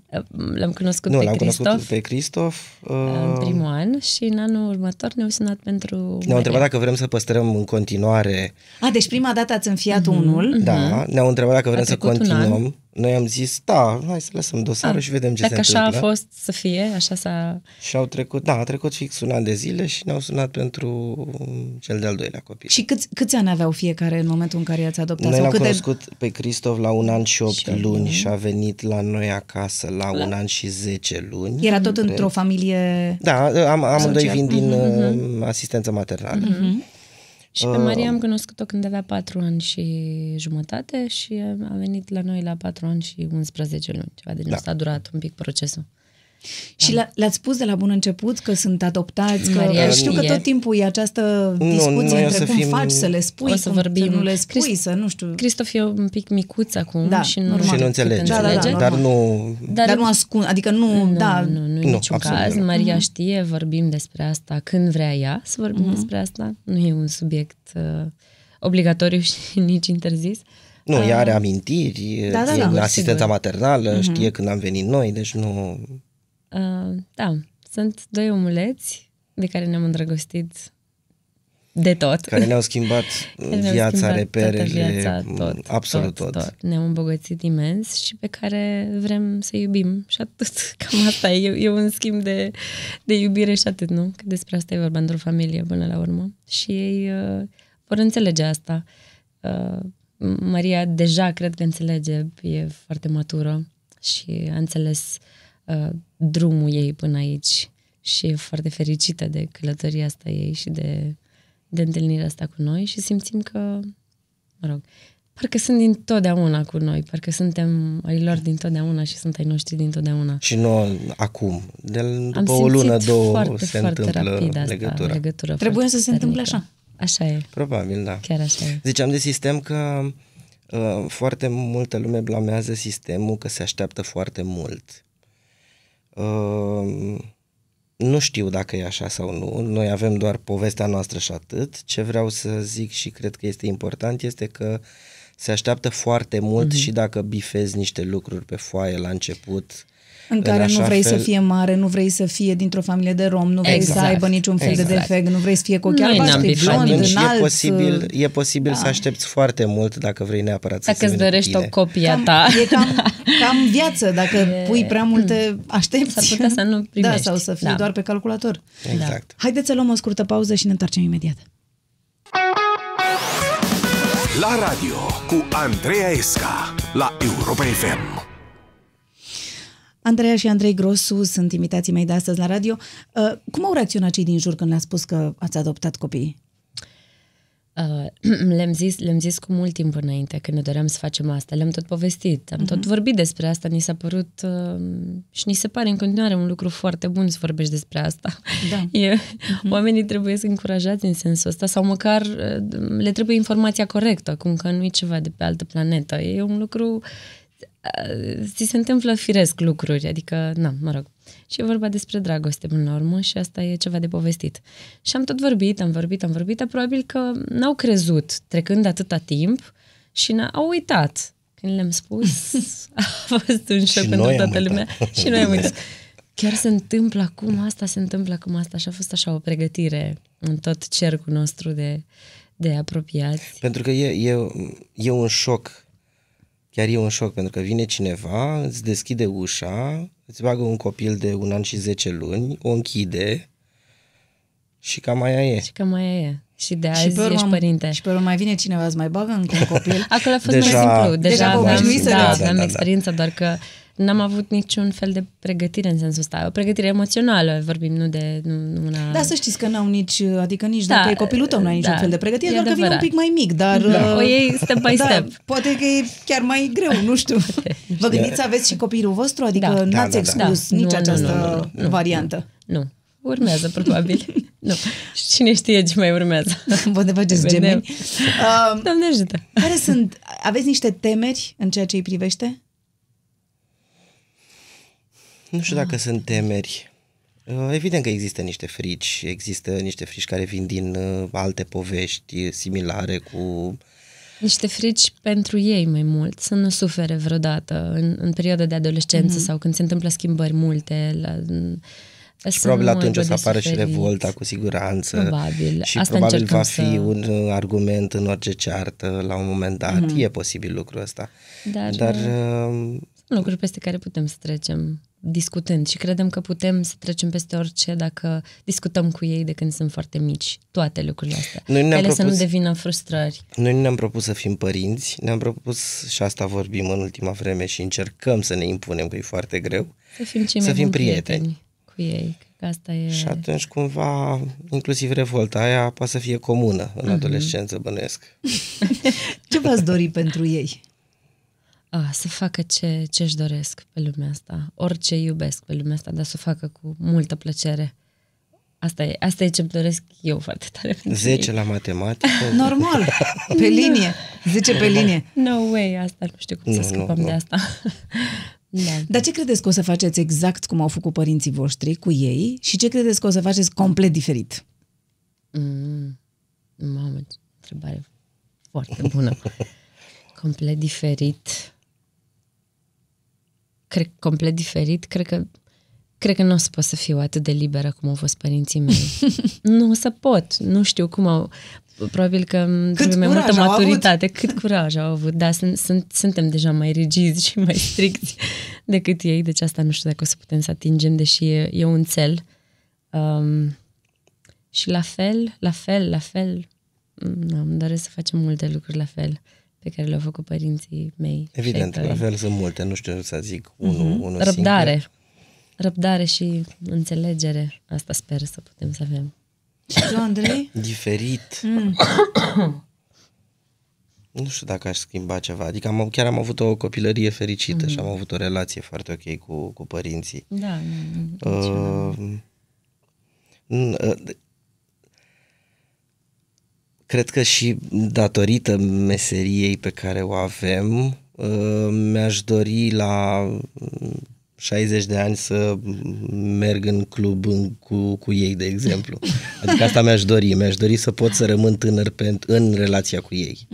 L-am cunoscut nu pe l-am Cristof cunoscut pe Cristof. Uh, în primul an și în anul următor ne-au sunat pentru ne-au întrebat Maria. dacă vrem să păstrăm în continuare. A, deci prima dată ați înfiat unul. Da, ne-au întrebat dacă vrem să Mhm. trecut un an. continuăm. Noi am zis, da, hai să lăsăm dosarul și vedem ce Dacă se așa întâmplă. a fost să fie, așa s-a... Și au trecut, da, a trecut fix un an de zile și ne-au sunat pentru cel de-al doilea copil. Și câți, câți ani aveau fiecare în momentul în care i-ați adoptat? Noi Sau l-am cât de... cunoscut pe Cristof la un an și opt Și opt luni și a venit la noi acasă la un an și zece luni. Era tot într-o familie... Da, am, amândoi Social. vin din uh, asistență maternală. Și pe Maria am cunoscut-o când avea patru ani și jumătate și a venit la noi la patru ani și 11 luni. Ceva de genul Da. ăsta a durat un pic procesul. Și le- le-ați spus de la bun început că sunt adoptați, că Maria știu că știe. tot timpul e această Nu, discuție noi o între să cum fim- faci să le spui, O să cum vorbim. să nu le spui, Crist- să nu știu... Cristof e un pic micuț acum Da, și nu, normal. Și Cât nu înțelege, Da, da, da, dar normal. nu... Dar, dar nu ascund, adică nu, Nu, da, nu, nu, în Nu, niciun absolut caz. deloc. Maria știe, vorbim despre asta când vrea ea să vorbim despre asta. Nu e un subiect uh, obligatoriu și nici interzis. Nu, ea are amintiri, Da, da, e da. în Sigur, asistența sigur. maternală, știe când am venit noi, deci nu... Uh, da, sunt doi omuleți de care ne-am îndrăgostit de tot. Care ne-au schimbat Care ne-au viața, schimbat reperele, toată viața, tot, absolut tot. tot. Ne-am îmbogățit imens și pe care vrem să iubim și atât. Cam asta e, e un schimb de, de iubire și atât, nu? Că despre asta e vorba într-o familie până la urmă. Și ei uh, vor înțelege asta. Uh, Maria deja cred că înțelege, e foarte matură și a înțeles uh, drumul ei până aici și e foarte fericită de călătoria asta ei și de, de întâlnirea asta cu noi și simțim că, mă rog, parcă sunt din totdeauna cu noi, parcă suntem ai lor din totdeauna și sunt ai noștri din totdeauna. Și nu acum. De, Am după o lună, simțit două foarte, se foarte întâmplă rapid asta, legătura. legătură Trebuie foarte să se întâmple puternică. Așa e, Probabil, da. chiar așa e. Ziceam de sistem că uh, foarte multă lume blamează sistemul că se așteaptă foarte mult. Uh, nu știu dacă e așa sau nu, noi avem doar povestea noastră și atât. Ce vreau să zic și cred că este important este că se așteaptă foarte mult Mhm. și dacă bifezi niște lucruri pe foaie la început, în care nu așa vrei fel- să fie mare, nu vrei să fie dintr-o familie de rom, nu vrei Exact. să aibă niciun fel de Exact. defect, nu vrei să fie cu ochi Noi n-am albaștri, bifat blond, atunci înalt. e posibil, e posibil da. să aștepți foarte mult dacă vrei neapărat să Dacă îți semeni cu dorești o tine. copie a Cam, ta, e cam, cam viață, dacă pui prea multe aștepți. S-ar putea să nu Da, primești. sau să fie Da. doar pe calculator. Exact. Haideți să luăm o scurtă pauză și ne întoarcem imediat. La radio cu Andreea Esca la Europa FM. Andreea și Andrei Grosu sunt invitații mei de astăzi la radio. Uh, Cum au reacționat cei din jur când le-a spus că ați adoptat copiii? Uh, le-am, zis, le-am zis cu mult timp înainte că ne doream să facem asta. Le-am tot povestit, am uh-huh. tot vorbit despre asta. Ni s-a părut uh, și ni se pare în continuare un lucru foarte bun să vorbești despre asta. Da. E, uh-huh. Oamenii trebuie să încurajați în sensul ăsta sau măcar uh, le trebuie informația corectă, cum că nu e ceva de pe altă planetă. E un lucru... Uh, ți se întâmplă firesc lucruri, adică, na, mă rog. Și e vorba despre dragoste până la urmă și asta e ceva de povestit. Și am tot vorbit, am vorbit, am vorbit, dar probabil că n-au crezut trecând atâta timp și au uitat. Când le-am spus, a fost un șoc Și pentru noi am toată uitat. lumea. Și noi am uitat. Chiar se întâmplă acum asta, se întâmplă acum asta și a fost așa o pregătire în tot cercul nostru de, de apropiați. Pentru că e, e, e un șoc. Chiar e un șoc, pentru că vine cineva, îți deschide ușa, îți bagă un copil de un an și 10 luni, o închide și cam aia e. Și cam aia e. Și de și azi pe urmă, ești părinte. Și pe urmă mai vine cineva, îți mai bagă încă un copil. Acolo a fost Deja- mai simplu. Deja Deja, vă aveam, obișnuiți să da, dați. aveam Da, da, da. experiență, doar că n-am avut niciun fel de pregătire în sensul ăsta. O pregătire emoțională, vorbim, nu de nu, nu una... Da, să știți că n-au nici, adică nici Da, dacă e copilul tău, n-ai niciun da, fel de pregătire, e doar că vine un adevărat. pic mai mic, dar... Da, uh, o iei step by da, step. poate că e chiar mai greu, nu știu. Vă gândiți să aveți și copilul vostru? Adică Da. n-ați Da, da, da. exclus Da. nici Nu, nu, această nu, nu, nu. variantă. Nu. Urmează, probabil. nu. Și cine știe ce mai urmează. Vă ne faceți Vedem. gemeni. Uh, Doamne ajută. care sunt... Aveți niște temeri în ceea ce îi privește? Nu știu dacă sunt temeri. Uh, Evident că există niște frici, există niște frici care vin din uh, alte povești similare cu... Niște frici pentru ei mai mult, să nu sufere vreodată în, în perioada de adolescență Mhm. mm-hmm. sau când se întâmplă schimbări multe. La, Și să probabil nu atunci o aibă să de apară și suferit. revolta cu siguranță. Probabil. Și Asta probabil încercăm va fi să- un uh, argument în orice ceartă la un moment dat. Mhm. E posibil lucrul ăsta. Dar, Dar uh, uh, Sunt lucruri peste care putem să trecem discutând și credem că putem să trecem peste orice dacă discutăm cu ei de când sunt foarte mici. Toate lucrurile astea. Noi ne-am Ca ele să nu propus- devină frustrări. Noi nu ne-am propus să fim părinți, ne-am propus, și asta vorbim în ultima vreme și încercăm să ne impunem, că e foarte greu. Să fim cei Să mai fim buni prieteni. cu ei. Cred că asta e... Și atunci cumva, inclusiv revolta aia poate să fie comună Mhm. în adolescență, bănuiesc. Ce v-ați dori pentru ei? Ah, să facă ce, ce își doresc pe lumea asta. Orice iubesc pe lumea asta, dar să o facă cu multă plăcere. Asta e, asta e ce-mi doresc eu foarte tare. pentru 10 ei. la matematică. Normal, pe linie, zice pe linie. No way, asta nu știu cum Nu, să nu, scăpăm nu. de asta. da. Dar ce credeți că o să faceți exact cum au făcut părinții voștri cu ei și ce credeți că o să faceți complet diferit? Mm, mamă, ce întrebare foarte bună. complet diferit. Cred complet diferit, cred că cred că nu o să pot să fiu atât de liberă cum au fost părinții mei. nu o să pot, nu știu cum au Probabil că îmi trebuie mai curaj multă au avut? maturitate. Cât curaj au avut. Da, sunt, sunt, suntem deja mai rigizi și mai stricți decât ei, deci asta nu știu dacă o să putem să atingem, deși e, e un cel. Um, și la fel, la fel, la fel, nu, îmi doresc să facem multe lucruri la fel pe care le-au făcut părinții mei. și Evident, ai la tăi. fel sunt multe, nu știu să zic unul, Mhm. unul Răbdare. singur. Răbdare și înțelegere. Asta sper să putem să avem. Și tu, Andrei? Diferit. Mm. nu știu dacă aș schimba ceva. Adică am, chiar am avut o copilărie fericită Mhm. și am avut o relație foarte ok cu, cu părinții. Da, nu, nu, Uh, n- uh, d- cred că și datorită meseriei pe care o avem, uh, mi-aș dori la mm, 60 de ani să merg în club în, cu, cu ei, de exemplu. Adică asta mi-aș dori. Mi-aș dori să pot să rămân tânăr pe, în relația cu ei.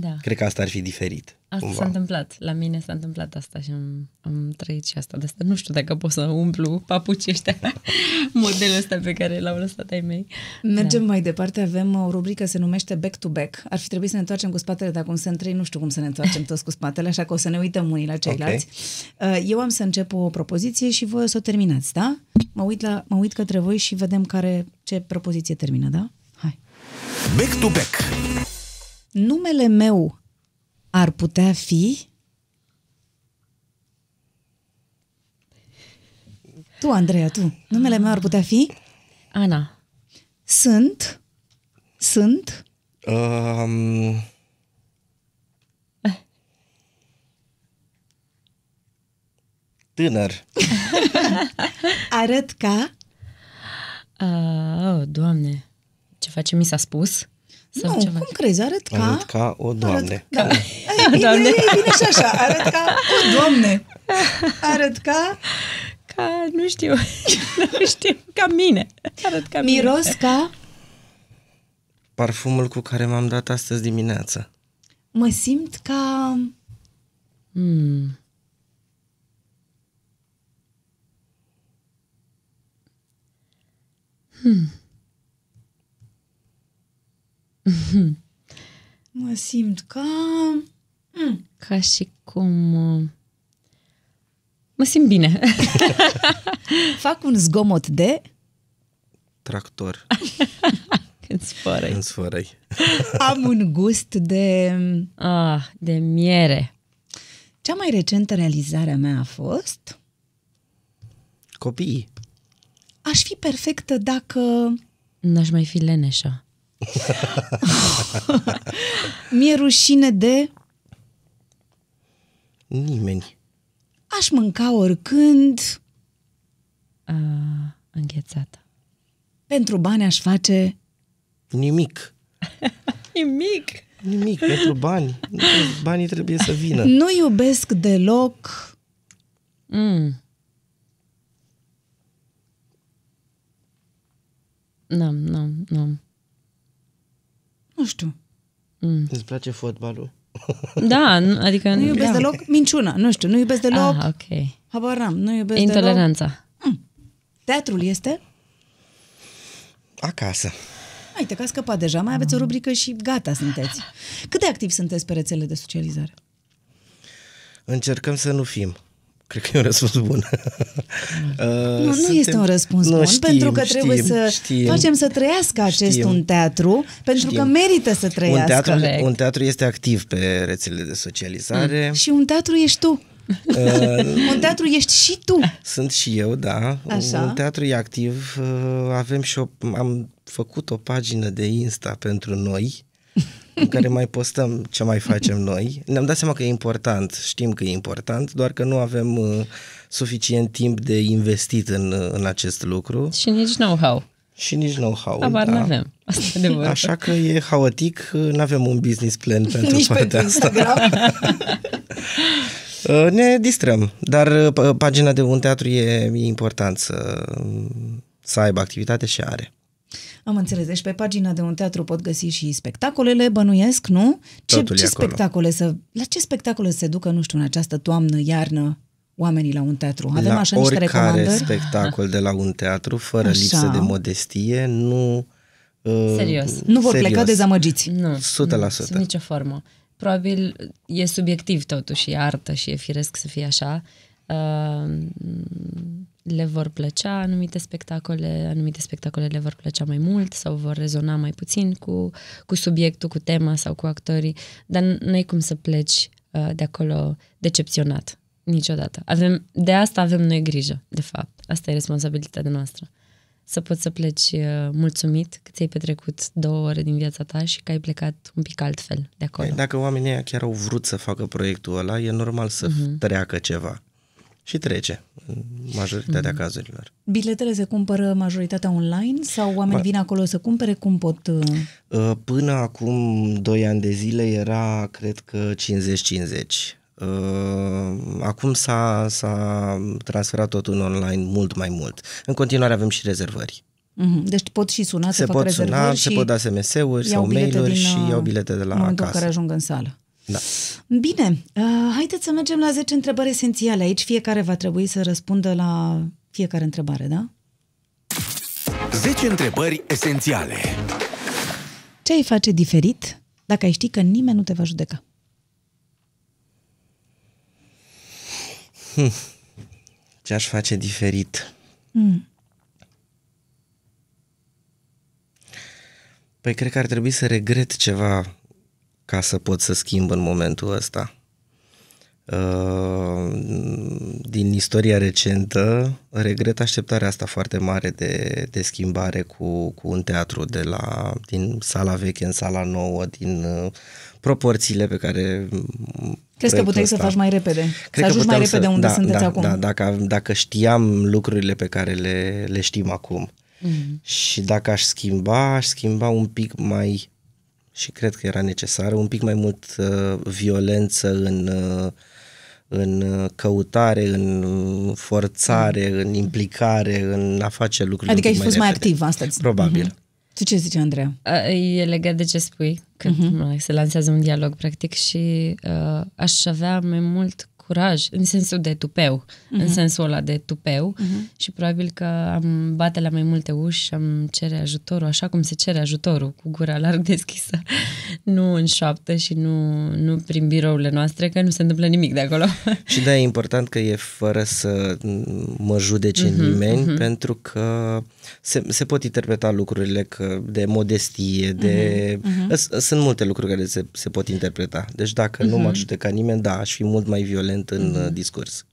Da. Cred că asta ar fi diferit. Asta cumva. s-a întâmplat. La mine s-a întâmplat asta și am, am trăit și asta. De asta nu știu dacă pot să umplu papucii ăștia, modelul ăsta pe care l-au lăsat ai mei. Mergem da. mai departe, avem o rubrică se numește Back to Back. Ar fi trebuit să ne întoarcem cu spatele, dar cum sunt trei, nu știu cum să ne întoarcem toți cu spatele, așa că o să ne uităm unii la ceilalți. Okay. Eu am să încep o propoziție și voi o să o terminați, da? Mă uit, la, mă uit către voi și vedem care, ce propoziție termină, da? Hai. Back to back. Numele meu ar putea fi... Tu, Andreea, tu. Numele meu ar putea fi... Ana, Sunt, sunt Um, tânăr. Arăt ca... Uh, oh, doamne, ce face mi s-a spus? Sau nu, ceva? cum crezi? Arăt ca... Arăt ca o doamne. Da. E bine, Doamne. e bine și așa. Arăt ca... O, doamne! Arăt ca... Ca, nu știu, nu știu, ca mine. Arăt ca mine. Miros ca... Parfumul cu care m-am dat astăzi dimineață. Mă simt ca... Mm. Mă simt ca... Mm. Ca și cum... uh, Mă simt bine. Fac un zgomot de... Tractor Când spără. în sfărăi. Am un gust de... Ah, de miere. Cea mai recentă realizare a mea a fost... Copiii. Aș fi perfectă dacă N-aș mai fi leneșa. mi-e rușine de... Nimeni. Aș mânca oricând... Ah, înghețată. Pentru bani aș face... Nimic. Nimic. Nimic pentru bani. Banii trebuie să vină. Nu iubesc deloc... Mm. N-am, n-am, n-am. Nu știu. Îți place fotbalul? Da, nu- adică... Nu iubesc da. deloc minciuna. Nu știu, nu iubesc deloc... Ah, ok. Habar n-am, nu iubesc deloc... Intoleranța. Teatrul este... Acasă. Uite că a scăpat deja, mai aveți o rubrică și gata sunteți. Cât de activi sunteți pe rețele de socializare? Încercăm să nu fim. Cred că e un răspuns bun. Uh, Nu, nu este un răspuns Nu, bun, știm, pentru că trebuie știm, să știm. facem să trăiască acest Știm. un teatru, pentru Știm. că merită să Un trăiască. teatru, Corect. un teatru este activ pe rețelele de socializare. Și un teatru ești tu. Uh, un teatru ești și tu. Sunt și eu, da. Așa. Un teatru e activ. Uh, Avem și o, am făcut o pagină de Insta pentru noi, în care mai postăm ce mai facem noi. Ne-am dat seama că e important, știm că e important, doar că nu avem uh, suficient timp de investit în, uh, în acest lucru Și nici know-how. și nici know-how. Abar da. n-avem. Asta e adevărul. Așa că e haotic, nu avem un business plan pentru Nici partea pentru asta. Instagram. Uh, Ne distrăm, dar uh, p- pagina de un teatru e, e important să, să aibă activitate și are. Am înțeles. Deci pe pagina de un teatru pot găsi și spectacolele, bănuiesc, nu? Ce, Totul e ce acolo. spectacole să... La ce spectacole să se ducă, nu știu, în această toamnă, iarnă, oamenii la un teatru? Avem la așa niște oricare recomandări? spectacol de la un teatru, fără Așa. lipsă de modestie, nu... uh, Serios. Nu vor serios. pleca dezamăgiți. Nu. 100%. Nu, sub nicio formă. Probabil e subiectiv totuși, e artă și e firesc să fie așa. Uh, le vor plăcea anumite spectacole, anumite spectacole le vor plăcea mai mult sau vor rezona mai puțin cu, cu subiectul, cu tema sau cu actorii, dar nu ai cum să pleci uh, de acolo decepționat. Niciodată. Avem, de asta avem noi grijă, de fapt. Asta e responsabilitatea noastră. Să poți să pleci uh, mulțumit că ți-ai petrecut două ore din viața ta și că ai plecat un pic altfel de acolo. Păi, Dacă oamenii ăia chiar au vrut să facă proiectul ăla, e normal să Mhm. treacă ceva. Și trece, în majoritatea Mhm. cazurilor. Biletele se cumpără majoritatea online sau oamenii vin acolo să cumpere? Cum pot... uh, Uh, Până acum 2 ani de zile era, cred că, 50-50. Uh, Acum s-a, s-a transferat totul în online mult mai mult. În continuare avem și rezervări. mhm. Deci pot și suna, se, Se fac pot rezervări suna, și se pot da SMS-uri iau sau bilete mail-uri din, și uh, iau bilete de la în momentul acasă. în care ajung în sală. Da. Bine, uh, haideți să mergem la 10 întrebări esențiale. Aici fiecare va trebui să răspundă la fiecare întrebare, da? 10 întrebări esențiale. Ce ai face diferit dacă ai ști că nimeni nu te va judeca? Ce aș face diferit? Mm. Păi cred că ar trebui să regret ceva ca să pot să schimb în momentul ăsta. Uh, din istoria recentă, regret așteptarea asta foarte mare de, de schimbare cu, cu un teatru de la, din sala veche în sala nouă, din uh, proporțiile pe care Crezi că puteai să faci mai repede? Cred să ajungi mai repede să, unde da, sunteți da, acum? Da, dacă, dacă știam lucrurile pe care le, le știm acum Mm. și dacă aș schimba, aș schimba un pic mai și cred că era necesară, un pic mai mult uh, violență în, uh, în uh, căutare, în forțare, Mm. în implicare, în a face lucrurile Adică ai un pic fost mai repede. activ, asta ți- Probabil. Mhm. Tu ce zice, Andreea? A, E legat de ce spui, când Mhm. uh-huh. se lansează un dialog, practic, și uh, aș avea mai mult curaj, în sensul de tupeu, uh-huh. în sensul ăla de tupeu uh-huh. și probabil că am bate la mai multe uși și am cere ajutorul, așa cum se cere ajutorul, cu gura larg deschisă, nu în șoaptă și nu, nu prin birourile noastre, că nu se întâmplă nimic de acolo. Și da, e important că e fără să mă judece Mhm, uh-huh, nimeni, uh-huh. pentru că se, se pot interpreta lucrurile că de modestie, de... Mhm, Uh-huh. Sunt multe lucruri care se, se pot interpreta. Deci dacă uh-huh. nu Mhm. m-ar judeca nimeni, da, aș fi mult mai violent în uh-huh. discurs.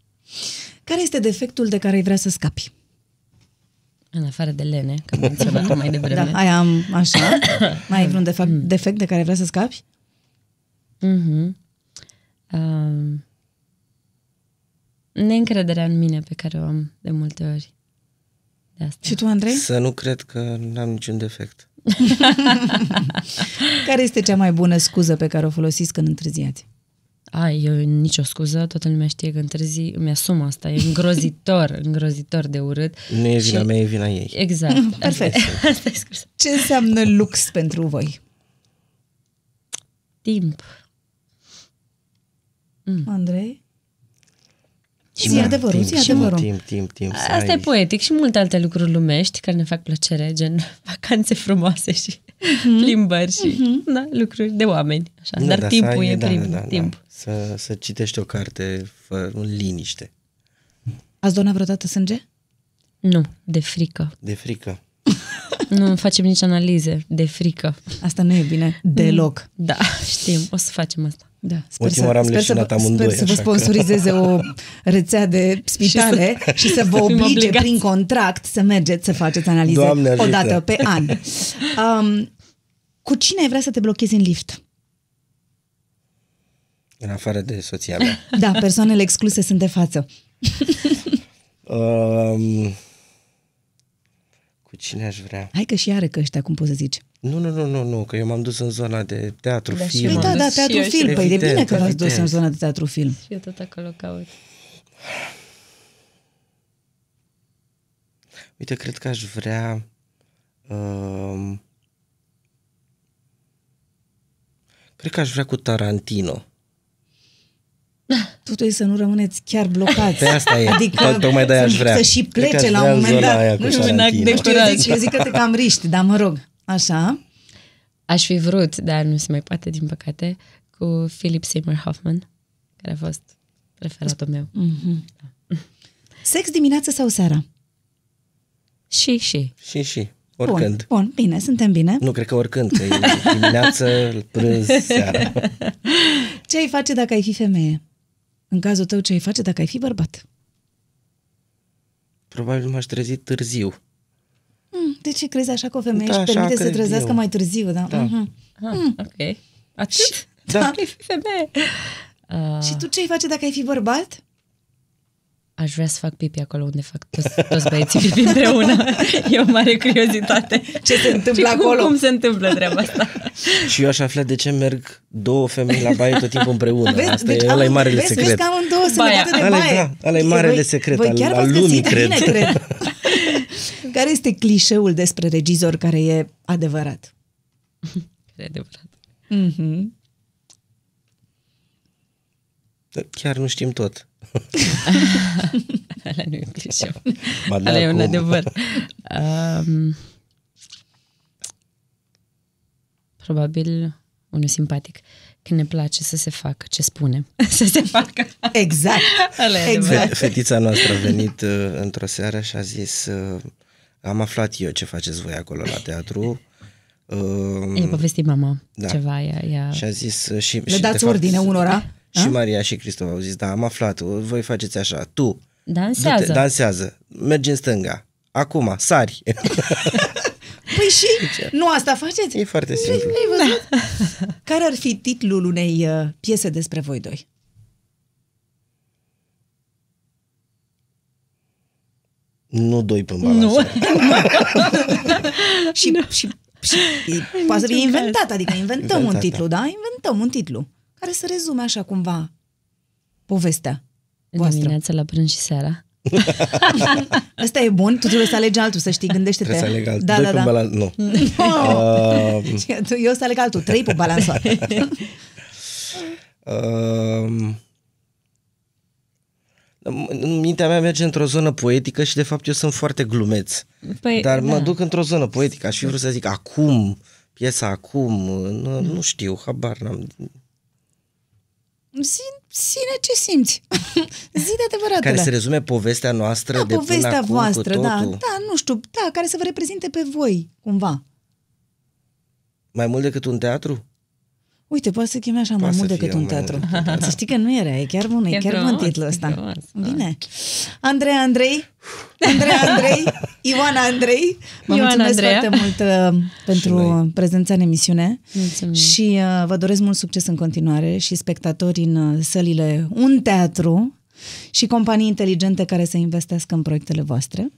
Care este defectul de care ai vrea să scapi? în afară de lene, că am menționat mai devreme. Da, aia am, așa. Mai ai vreun defect, defect de care ai vrea să scapi? Mhm. Um, neîncrederea în mine pe care o am de multe ori. De asta. Și tu, Andrei? Să nu cred că n-am niciun defect. Care este cea mai bună scuză pe care o folosiți când întârziați? A, eu nicio scuză, toată lumea știe că întârzi, îmi asum asta, e îngrozitor, îngrozitor de urât. Nu e vina Și- mea, e vina ei. Exact. Perfect. Asta, asta e scuza. Ce înseamnă lux pentru voi? Timp. Andrei? Și Zi adevărul, zi timp, și adevărul. Timp, timp, timp. să Asta e ai- poetic și multe alte lucruri lumești care ne fac plăcere, gen vacanțe frumoase și plimbări și da, lucruri de oameni. Așa. Nu, Dar să timpul ai- e da, primul. da, da, timp. Da. Să, să citești o carte fără, în liniște, Ați donat vreodată sânge? Nu, de frică. de frică. Nu facem nici analize, de frică. Asta nu e bine deloc. Da, știm, o să facem asta. Da, sper Ultima să, oară am sper să, leșinat vă, amândoi, sper să vă așa că- sponsorizeze o rețea de spitale și să, vă fim oblige obligați. prin contract să mergeți să faceți analize Doamne ajută! o dată pe an. Um, cu cine ai vrea să te blochezi în lift? În afară de soția mea. Da, persoanele excluse sunt de față. um, cu cine aș vrea? Hai că și are că ăștia, cum poți să zici. Nu, nu, nu, nu, nu, că eu m-am dus în zona de teatru, Da, și film. Păi m-am da, dus da, și teatru eu și- film. Păi e Evident, bine că v-ați dus în evident. zona de teatru film. Și eu tot acolo caut. Uite, cred că aș vrea... Um, cred că aș vrea cu Tarantino. Totul e să nu rămâneți chiar blocați. Pe asta e. Adică Tot- tocmai de-aia aș să, vrea. să și Cred că plece aș la vrea un în moment zona dat. aia cu Nu știu, Tarantino. nu știu, eu zic, eu zic că te cam riști, dar mă rog. Așa. Aș fi vrut, dar nu se mai poate, din păcate, cu Philip Seymour Hoffman, care a fost preferatul meu. Sex dimineața sau seara? Și, și. Și, și. Oricând. Bun, bun, bine, suntem bine. Nu, cred că oricând, că e dimineață, prânz, seara. Ce ai face dacă ai fi femeie? În cazul tău, ce ai face dacă ai fi bărbat? Probabil m-aș trezi târziu. Hmm, de ce crezi așa că o femeie Da, își așa permite să cred trezească eu. mai târziu? Da? Da. Mhm. Ah, ok. Atât? Da. Ai fi femeie. Uh, Și tu ce ai face dacă ai fi bărbat? Aș vrea să fac pipi acolo unde fac toți, toți băieții pipi împreună. E o mare curiozitate. Ce se întâmplă Și cum, acolo? Cum se întâmplă treaba asta? Și eu aș afla de ce merg două femei la baie tot timpul împreună. Vezi, Asta deci e, ăla e am- marele vezi, secret. Vezi că amândouă sunt Baia. legate de Ăla e, baie. da, ăla e marele Voi- secret voi al- chiar al v-ați lumii, găsit bine, cred. cred. Care este clișeul despre regizor care e adevărat? E adevărat. Mhm. Chiar nu știm tot. Ăla nu e un clișeu. Ba da, Ăla e un cum? adevăr. Um, probabil unul simpatic. Când ne place să se facă ce spune. să se facă. Exact. Ăla e Exact. adevărat. Fe- Fetița noastră a venit uh, într-o seară și a zis uh, am aflat eu ce faceți voi acolo la teatru. Uh, E povestit mama Da. ceva. Ea, ea... și a zis uh, și, Le și dați de fapt, ordine unora? Și Maria și Cristof au zis, da, am aflat, voi faceți așa, tu, Dansează. du-te, dansează, mergi în stânga, acum, sari. Păi și nu asta faceți? e foarte simplu. Ai văzut? Care ar fi titlul unei uh, piese despre voi doi? Nu doi pe balansor. Și, și, și poate să fie inventat, adică inventăm un Inventat, titlu, da? Inventăm un titlu care să rezume așa cumva povestea voastră. Dimineața la prânz și seara. Ăsta e bun, tu trebuie să alegi altul, să știi, gândește-te. Trebuie să aleg altul. Da, doi da, pe da. balans... Nu. Oh. Uh, Eu să aleg altul, trei pe balansoare. uh, în mintea mea merge într-o zonă poetică și de fapt eu sunt foarte glumeț. Păi, Dar mă da. duc într-o zonă poetică. Aș fi vrut să zic acum, piesa acum, nu, Mm. nu știu, habar n-am. Zi- Sine ce simți. Zi de adevăratele. Care să rezume povestea noastră da, de până povestea acum voastră, cu da, totul. da, nu știu, da, care să vă reprezinte pe voi, cumva. Mai mult decât un teatru? Uite, poate să cheme așa mai Poate mult să decât fie un mai teatru. mult decât un teatru. Să știi că nu era, e chiar bun, e, E chiar bun frumos, titlul e ăsta. frumos, da. Bine. Andrei Andrei, Andrei Andrei, Ioana Andrei, vă Ioana mulțumesc Andreea. foarte mult uh, pentru noi. prezența în emisiune Mulțumim. și uh, vă doresc mult succes în continuare și spectatori în uh, sălile Un Teatru și companii inteligente care să investească în proiectele voastre.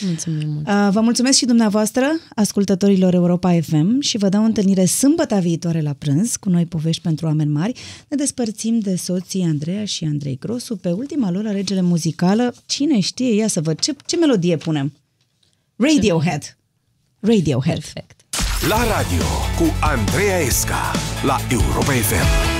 Mulțumim mult. Uh, Vă mulțumesc și dumneavoastră, ascultătorilor Europa FM și vă dau întâlnire sâmbăta viitoare la prânz cu noi povești pentru oameni mari. Ne despărțim de soții Andreea și Andrei Grosu pe ultima lor alegere muzicală. Cine știe, ia să văd, ce, ce melodie punem? Radiohead. Radiohead. Perfect. La radio cu Andreea Esca la Europa FM.